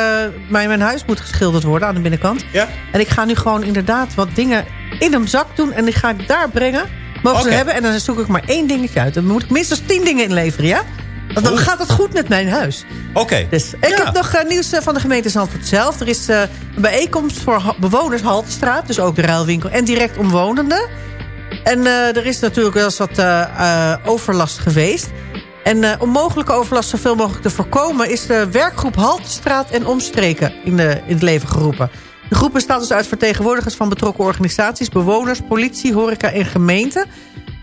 mijn, mijn huis moet geschilderd worden aan de binnenkant. Ja? En ik ga nu gewoon inderdaad wat dingen in een zak doen. En die ga ik daar brengen. Mogen ze hebben. En dan zoek ik maar één dingetje uit. Dan moet ik minstens tien dingen inleveren, ja? Want dan gaat het goed met mijn huis. Oké. Dus ik heb nog eh, nieuws eh, van de gemeente Zandvoort zelf. Er is eh, een bijeenkomst voor bewoners Haltestraat. Dus ook de ruilwinkel. En direct omwonenden. En er is natuurlijk wel eens wat overlast geweest. En om mogelijke overlast zoveel mogelijk te voorkomen... is de werkgroep Haltestraat en Omstreken in, de, in het leven geroepen. De groep bestaat dus uit vertegenwoordigers van betrokken organisaties... bewoners, politie, horeca en gemeente.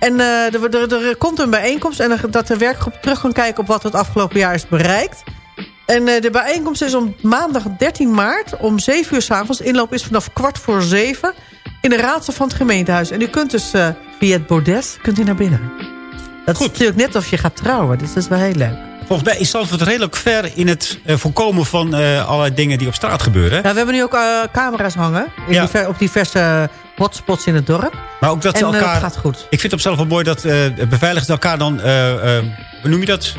En eh, er, er, er komt een bijeenkomst... en dat de werkgroep terug kan kijken op wat het afgelopen jaar is bereikt. En eh, de bijeenkomst is om maandag 13 maart om 7 uur s avonds. Inloop is vanaf kwart voor 7 in de raadsel van het gemeentehuis. En u kunt dus eh, via het bordes kunt u naar binnen. Dat is natuurlijk net of je gaat trouwen, dus dat is wel heel leuk. Volgens mij is Zandvoort redelijk ver in het voorkomen van allerlei dingen die op straat gebeuren. Ja, we hebben nu ook camera's hangen in Ja. diver- op diverse hotspots in het dorp. Maar ook dat ze En, eh, elkaar... het gaat goed. Ik vind het op zelf wel mooi dat eh, beveiligers elkaar dan... eh, hoe noem je dat?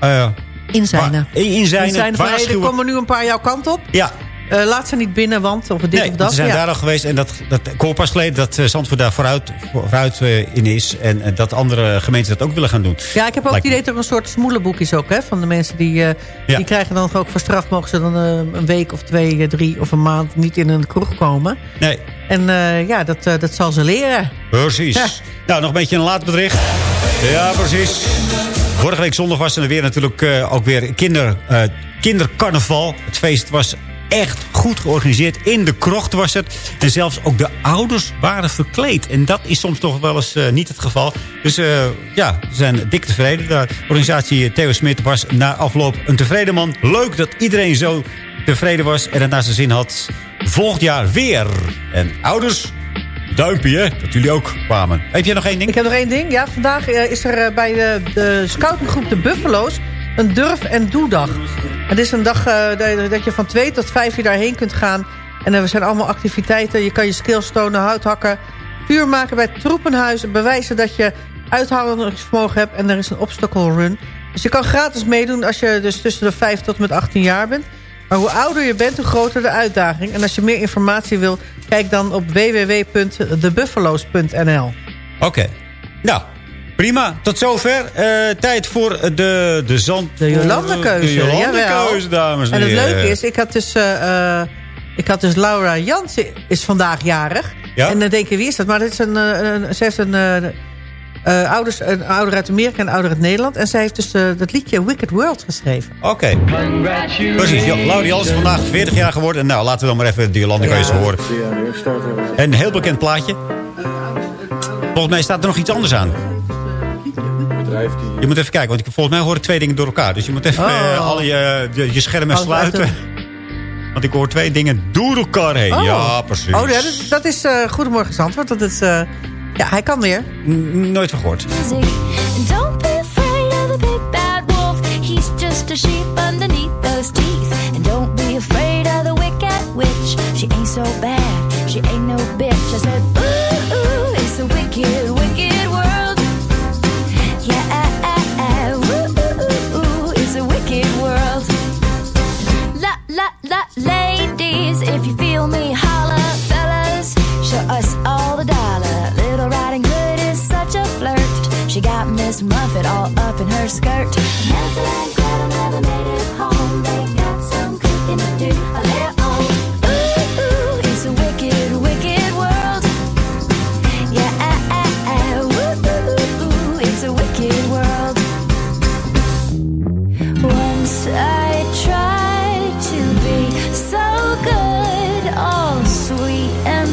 Eh, Inzijnen. in- inzijnen, Inzijnen hey, er waarschuwen. komen nu een paar jouw kant op. Ja, Eh, laat ze niet binnen, want of dit Nee, of dat. ze zijn Ja. daar al geweest en dat, dat geleden dat eh, Zandvoort daar vooruit, vooruit eh, in is. En dat andere gemeenten dat ook willen gaan doen. Ja, ik heb ook het idee dat er een soort smoelenboek is ook. Hè, van de mensen die, Ja. die krijgen dan ook voor straf... mogen ze dan een week of twee, drie of een maand niet in een kroeg komen. Nee, En ja, dat, dat zal ze leren. precies. Ja. Nou, nog een beetje een laat bericht. Ja, precies. Vorige week zondag was er weer natuurlijk ook weer kinder, kindercarnaval. Het feest was echt goed georganiseerd. In de krocht was het. En zelfs ook de ouders waren verkleed. En dat is soms toch wel eens eh, niet het geval. Dus eh, ja, ze zijn dik tevreden. De organisatie Theo Smit was na afloop een tevreden man. Leuk dat iedereen zo tevreden was en het naar zijn zin had. Volgend jaar weer. En ouders, duimpje? Dat jullie ook kwamen. Heb je nog één ding? Ik heb nog één ding. Ja, vandaag eh, is er bij de, de scoutinggroep de Buffalo's een durf- en doe-dag. Het is een dag eh, dat- je van twee tot vijf uur daarheen kunt gaan. En er zijn allemaal activiteiten. Je kan je skills tonen, hout hakken, vuur maken bij het troepenhuis. Bewijzen dat je uithoudingsvermogen hebt. En er is een obstacle run. Dus je kan gratis meedoen als je dus tussen de 5 tot met 18 jaar bent. Maar hoe ouder je bent, hoe groter de uitdaging. En als je meer informatie wil, kijk dan op www.thebuffalo's.nl. Oké. Nou, prima. Tot zover. Eh, tijd voor de, de zand... De Jolandekeuze. De Jolandekeuze, dames en En het heren. leuke is, ik had dus, eh, eh, ik had dus Laura Jansen is vandaag jarig. Ja? En dan denk je, wie is dat? Maar dit is een, een, ze heeft een, ouders, een ouder uit Amerika en een ouder uit Nederland. En zij heeft dus dat liedje Wicked World geschreven. Oké. Precies. Ja, Laurie Jans is vandaag 40 jaar geworden. Nou, laten we dan maar even de Jolandekeuze horen. Een heel bekend plaatje. Volgens mij staat er nog iets anders aan. Je moet even kijken, want ik, volgens mij horen twee dingen door elkaar. Dus je moet even Oh. eh, al je, je, je schermen sluiten. uit Want ik hoor twee dingen door elkaar heen. Oh. Ja, precies. Oh, ja, dat, dat is eh Goedemorgen Zandvoort. Dat is, eh, ja, hij kan weer. N- Nooit van gehoord. don't be afraid of the big bad wolf. He's just a sheep underneath those teeth. And don't be afraid of the wicked witch. She ain't so bad. She ain't no bitch. I said, me, holla, fellas. Show us all the dollar. Little Riding Hood is such a flirt. She got Miss Muffet all up in her skirt. Hansel and Gretel never made it home. They got some cooking to do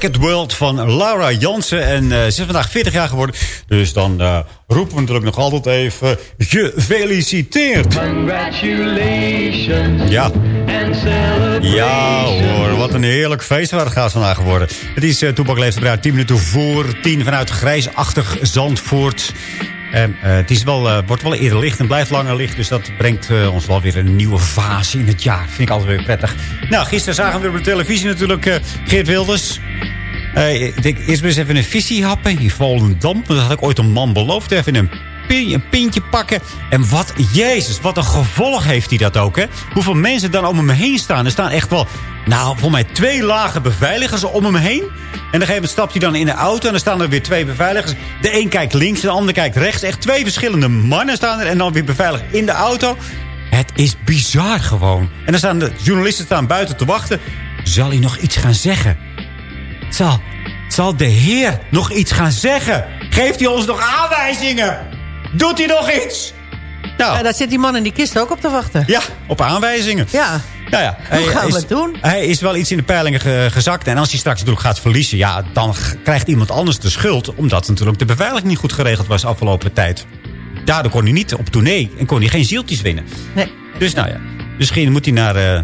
Wicked World van Laura Jansen. En eh, ze is vandaag 40 jaar geworden. Dus dan eh, roepen we natuurlijk nog altijd even... Gefeliciteerd. Congratulations. Ja. Ja hoor, wat een heerlijk feest waar het gaat vandaag worden. Het is uh, Toepak Leeft erbij, 10 minuten voor 10 vanuit grijsachtig Zandvoort. En, eh, het is wel, eh, wordt wel eerder licht en blijft langer licht. Dus dat brengt eh, ons wel weer een nieuwe fase in het jaar. Vind ik altijd weer prettig. Nou, gisteren zagen we op de televisie natuurlijk Geert Wilders. Ik denk eerst maar eens even een visie happen in Volendam. Dat had ik ooit een man beloofd. Even een, een pintje pakken. En wat, jezus, wat een gevolg heeft hij dat ook, hè? Hoeveel mensen dan om hem heen staan. Er staan echt wel, nou, voor mij twee lagen beveiligers om hem heen. En een gegeven stapt hij dan in de auto. En dan staan er weer twee beveiligers. De een kijkt links, de ander kijkt rechts. Echt twee verschillende mannen staan er. En dan weer beveiligd in de auto. Het is bizar gewoon. En dan staan de journalisten staan buiten te wachten. Zal hij nog iets gaan zeggen? Zal, zal de heer nog iets gaan zeggen? Geeft hij ons nog aanwijzingen? Doet hij nog iets? Nou, Ja, daar zit die man in die kist ook op te wachten. ja, op aanwijzingen. Ja. Nou ja, Hoe gaan we is, het doen? Hij is wel iets in de peilingen ge- gezakt. En als hij straks natuurlijk gaat verliezen... ja, dan krijgt iemand anders de schuld. Omdat natuurlijk de beveiliging niet goed geregeld was afgelopen tijd. Daardoor kon hij niet op tournee. En kon hij geen zieltjes winnen. Nee. Dus nou ja, misschien moet hij naar... eh,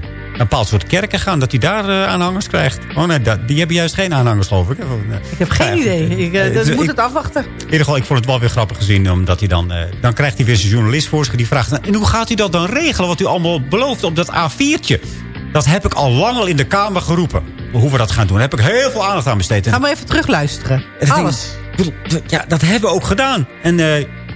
bepaald soort kerken gaan. Dat hij daar eh, aanhangers krijgt. Oh nee, dat, die hebben juist geen aanhangers, geloof ik. hè? Eh, Ik heb geen ja, idee. Ik, eh, ik- moet het afwachten. In ieder geval, ik vond het wel weer grappig gezien. Omdat hij dan, dan krijgt hij weer zijn journalist voor zich. Die vraagt, nou, en hoe gaat u dat dan regelen? Wat u allemaal belooft op dat A4'tje. Dat heb ik al lang al in de Kamer geroepen. Hoe we dat gaan doen. Daar heb ik heel veel aandacht aan besteed. Ga maar even terugluisteren. ding Alles. ja, dat hebben we ook gedaan. En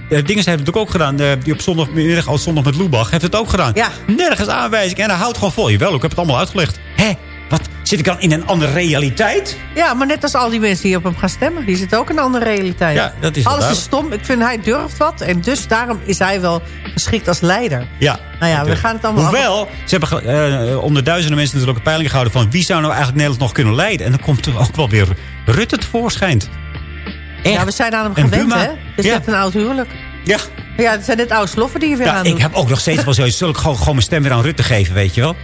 dingen heeft het ook, ook gedaan. Eh, die op zondagmiddag, als zondag met Lubach, heeft het ook gedaan. Ja. Nergens aanwijzing. En hij houdt gewoon vol. Jawel, ik heb het allemaal uitgelegd. Hé, wat? Zit ik dan in een andere realiteit? Ja, maar net als al die mensen die op hem gaan stemmen. Die zitten ook in een andere realiteit. Ja, dat is Alles is stom. Ik vind hij durft wat. En dus daarom is hij wel geschikt als leider. Ja. Nou ja, we gaan het allemaal... Hoewel, ze hebben eh, onder duizenden mensen natuurlijk een peiling gehouden... van wie zou nou eigenlijk Nederland nog kunnen leiden. En dan komt er ook wel weer Rutte tevoorschijn. Ja, we zijn aan hem En gewend, Buma. hè? Het is Ja. net een oud huwelijk. Ja. Ja, het zijn net oude sloffen die je weer Ja, aan ik heb ook nog steeds wel zoiets. Zal ik gewoon, gewoon mijn stem weer aan Rutte geven, weet je wel?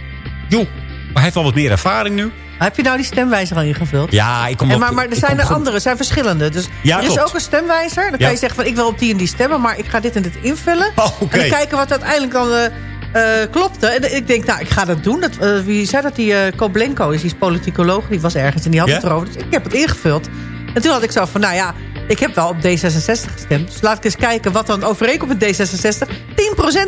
Joh, maar hij heeft wel wat meer ervaring nu. Heb je nou die stemwijzer al ingevuld? Ja, ik kom En op- maar, maar er zijn er goed- andere, er zijn verschillende. Dus Ja, er is klopt. ook een stemwijzer. Dan Ja. kan je zeggen van ik wil op die en die stemmen, maar ik ga dit en dit invullen. Oh. En kijken wat uiteindelijk dan eh, klopte. En ik denk, nou, ik ga dat doen. Dat, eh, wie zei dat? Die Koblenko is, die is politicoloog. Die was ergens en die had het erover. Dus ik heb het ingevuld. En toen had ik zo van, nou ja, ik heb wel op D66 gestemd. Dus laat ik eens kijken wat dan overeenkomt met D66.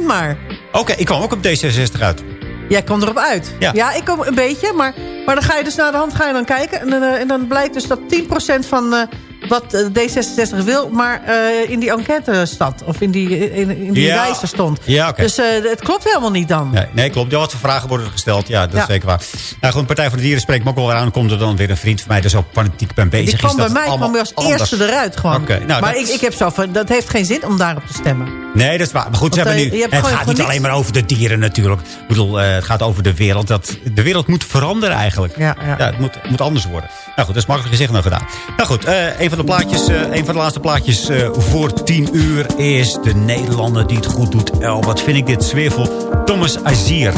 10% maar. Oké, ik kwam ook op D66 uit. Jij kwam erop uit. Ja. ik kom een beetje. Maar, maar dan ga je dus naar de hand ga je dan kijken. En, dan, eh, en dan blijkt dus dat 10% van eh, wat eh, D66 wil... maar eh, in die enquête stond. Of in die, in, in die Ja. stond. Ja. Dus eh, het klopt helemaal niet dan. Nee, nee, klopt. Ja, wat voor vragen worden gesteld? Ja, dat Ja. is zeker waar. Nou goed, Partij voor de Dieren spreekt me ook wel weer aan. Komt er dan weer een vriend van mij, daar zo fanatiek ben bezig. die kwam is bij mij kwam weer als anders. eerste eruit gewoon. Nou, maar dat- ik, ik heb zo van, dat heeft geen zin om daarop te stemmen. Nee, dat is waar. Maar goed, ze hebben eh, nu, het gaat niet niks- alleen maar over de dieren natuurlijk. Ik bedoel, eh, het gaat over de wereld. Dat, de wereld moet veranderen eigenlijk. Ja, ja. het, moet, moet anders worden. Nou goed, dat is makkelijk gezegd dan gedaan. Nou goed, eh, een eh, een van de laatste plaatjes eh, voor tien uur is de Nederlander die het goed doet. Oh, wat vind ik dit zweervol. Thomas Azier.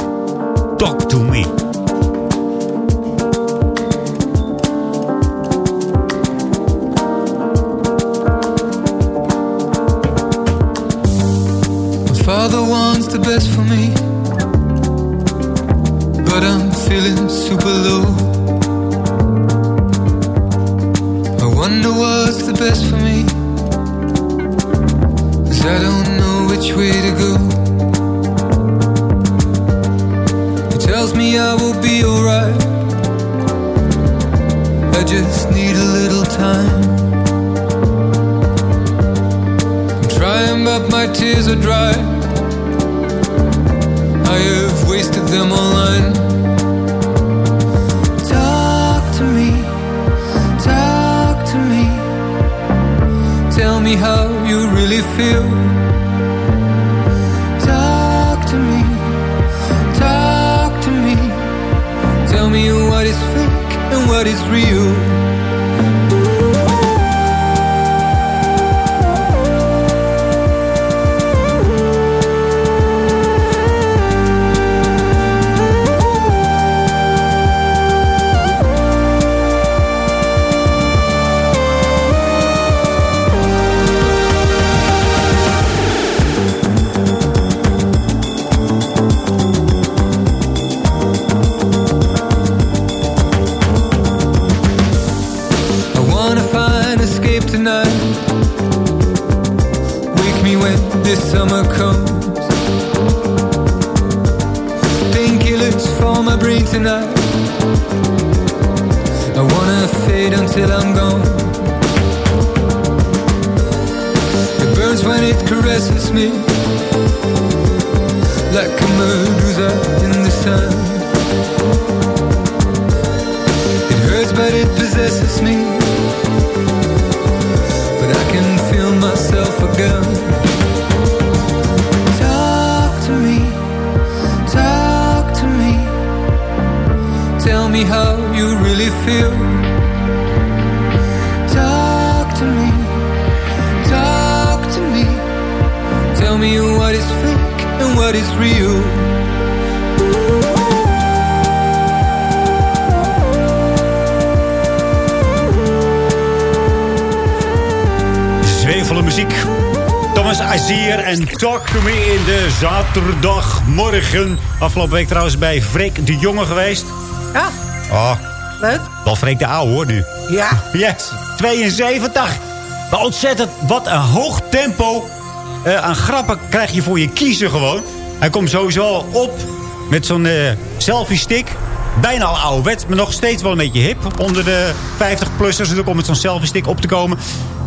Talk to me. But my tears are dry. I have wasted them online. Talk to me, talk to me. Tell me how you really feel. Talk to me, talk to me. Tell me what is fake and what is real. Tonight. I wanna fade until I'm gone. It burns when it caresses me. Like a medusa in the sun. It hurts, but it possesses me. But I can feel myself again. Me how you really feel. Talk to me, talk to me. Tell me what is fake and what is real. Zwevele muziek. Thomas Azier en Talk to Me in de zaterdagmorgen. Afgelopen week trouwens bij Freek de Jonge geweest. Ja, Oh, leuk. wel Freek de Ouwe hoor nu. Ja. Yes, 72. Maar ontzettend, wat een hoog tempo eh, aan grappen krijg je voor je kiezen gewoon. Hij komt sowieso op met zo'n eh, selfie-stick. Bijna al ouderwets, maar nog steeds wel een beetje hip. Onder de 50-plussers natuurlijk om met zo'n selfie-stick op te komen.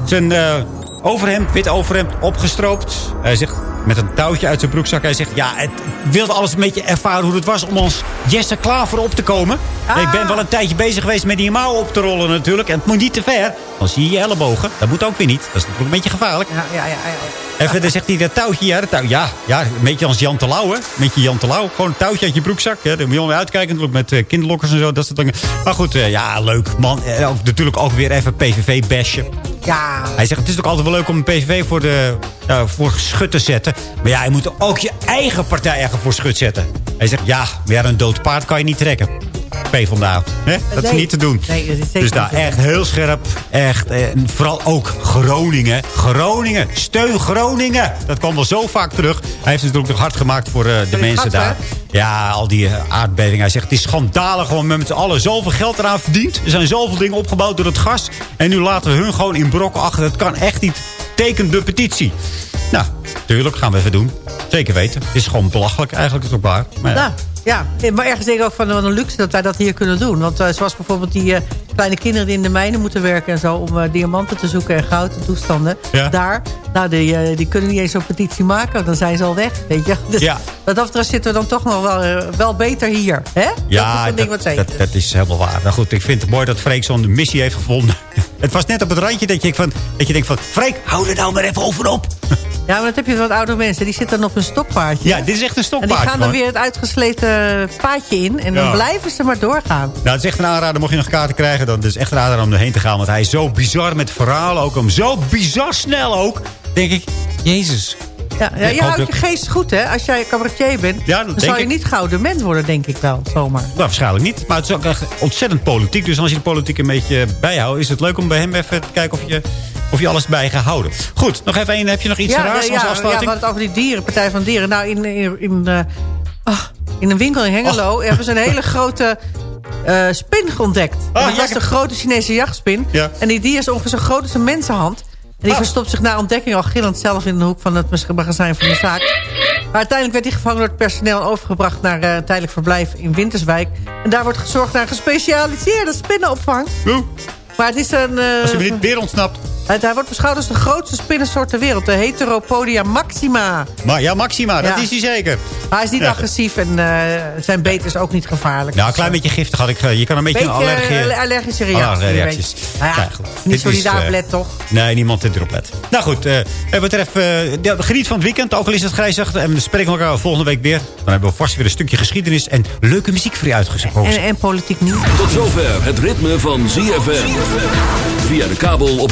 Zijn eh, overhemd, wit overhemd, opgestroopt. Hij zegt met een touwtje uit zijn broekzak. Hij zegt, ja, het wilde alles een beetje ervaren hoe het was om als Jesse Klaver op te komen. Ik ben wel een tijdje bezig geweest met die mouwen op te rollen natuurlijk. En het moet niet te ver. Dan zie je je ellebogen. Dat moet ook weer niet. Dat is natuurlijk een beetje gevaarlijk. Ja, ja, ja. ja. En verder zegt hij dat touwtje, ja, dat touw, ja, ja, een beetje als Jan Terlouw, hè. Een beetje Jan Terlouw. Gewoon een touwtje uit je broekzak. Hè. Daar moet je wel uitkijken natuurlijk met eh, kinderlokkers en zo. Dat soort dingen. Maar goed, eh, ja, leuk man. Eh, natuurlijk ook weer even PVV-basje. Ja. Hij zegt, het is ook altijd wel leuk om een PVV voor, de, voor schut te zetten. Maar ja, je moet ook je eigen partij ergens voor schut zetten. Hij zegt, ja, ja, een dood paard kan je niet trekken. P vandaag. Hè? Dat is niet te doen. Nee, dat is zeker dus daar echt heel scherp. Echt. En vooral ook Groningen. Groningen. Steun Groningen. Dat kwam wel zo vaak terug. Hij heeft het natuurlijk nog hard gemaakt voor eh, de mensen daar. Ja, al die eh, aardbevingen. Hij zegt, het is schandalig gewoon met z'n allen zoveel geld eraan verdiend. Er zijn zoveel dingen opgebouwd door het gas. En nu laten we hun gewoon in brokken achter. Dat kan echt niet. Teken de petitie. Nou, tuurlijk gaan we even doen. Zeker weten. Het is gewoon belachelijk. Eigenlijk is ook waar. Maar ja. Ja, maar ergens denk ik ook van wat een luxe dat wij dat hier kunnen doen. Want eh, zoals bijvoorbeeld die eh, kleine kinderen die in de mijnen moeten werken en zo... om eh, diamanten te zoeken en goud en toestanden. Ja. Daar, nou, die, die kunnen niet eens zo'n petitie maken. Dan zijn ze al weg, weet je. Dus Ja. wat dat betreft zitten we dan toch nog wel, wel beter hier. Hè? dat is Ja, ding wat dat, dat, dat is helemaal waar. Nou goed, ik vind het mooi dat Freek zo'n missie heeft gevonden. Het was net op het randje dat je, van, dat je denkt van... Freek, hou er nou maar even over op. Ja, maar dat heb je wat oudere mensen. Die zitten dan op een stokpaardje. Ja, dit is echt een En stokpaardje. die gaan dan weer het uitgesleten paadje in. En dan blijven ze maar doorgaan. Nou, het is echt een aanrader. Mocht je nog kaarten krijgen, dan is het echt een aanrader om erheen te gaan. Want hij is zo bizar met verhalen ook. Om zo bizar snel ook. Denk ik, jezus. Ja, ja, je houdt je geest goed, hè? Als jij cabaretier bent, Ja, dan zou je niet gauw dement worden, denk ik wel, zomaar. Nou, waarschijnlijk niet. Maar het is ook echt ontzettend politiek. Dus als je de politiek een beetje bijhoudt... is het leuk om bij hem even te kijken of je, of je alles bij gaat houden. Goed, nog even één. Heb je nog iets ja, raars ja, als ja, we afsluiting? hadden het over die dieren, Partij van Dieren. Nou, in, in, in, eh, ah, in een winkel in Hengelo hebben ze een hele grote eh, spin ontdekt. Ah, dat ja, was de grote Chinese jachtspin. Ja. En die dier is ongeveer zo groot als een mensenhand. En die Ah. verstopt zich na ontdekking al gillend zelf in de hoek van het magazijn van de zaak. Maar uiteindelijk werd hij gevangen door het personeel en overgebracht naar eh, tijdelijk verblijf in Winterswijk. En daar wordt gezorgd naar gespecialiseerde spinnenopvang. Oeh, Maar het is een... als je me niet weer ontsnapt. Het- hij wordt beschouwd als de grootste spinnensoort ter wereld. De Heteropodia maxima. Maar ja, Maxima, dat Ja. is hij zeker. Maar hij is niet Ja. agressief en eh, zijn beet is ook niet gevaarlijk. Nou, een klein beetje giftig had ik. eh, Je kan een beetje, Beetje, allergie... allergische reacties. Allergische reacties. Nou ja, goed. niet zo die daar eh, let, toch? Nee, niemand die erop let. Nou goed, eh wat betreft, eh, ja, geniet van het weekend. Ook al is het grijzig. En we spreken elkaar volgende week weer. Dan hebben we vast weer een stukje geschiedenis en leuke muziek voor je uitgezocht. En, en politiek niet. Tot zover het ritme van ZFM. Via de kabel op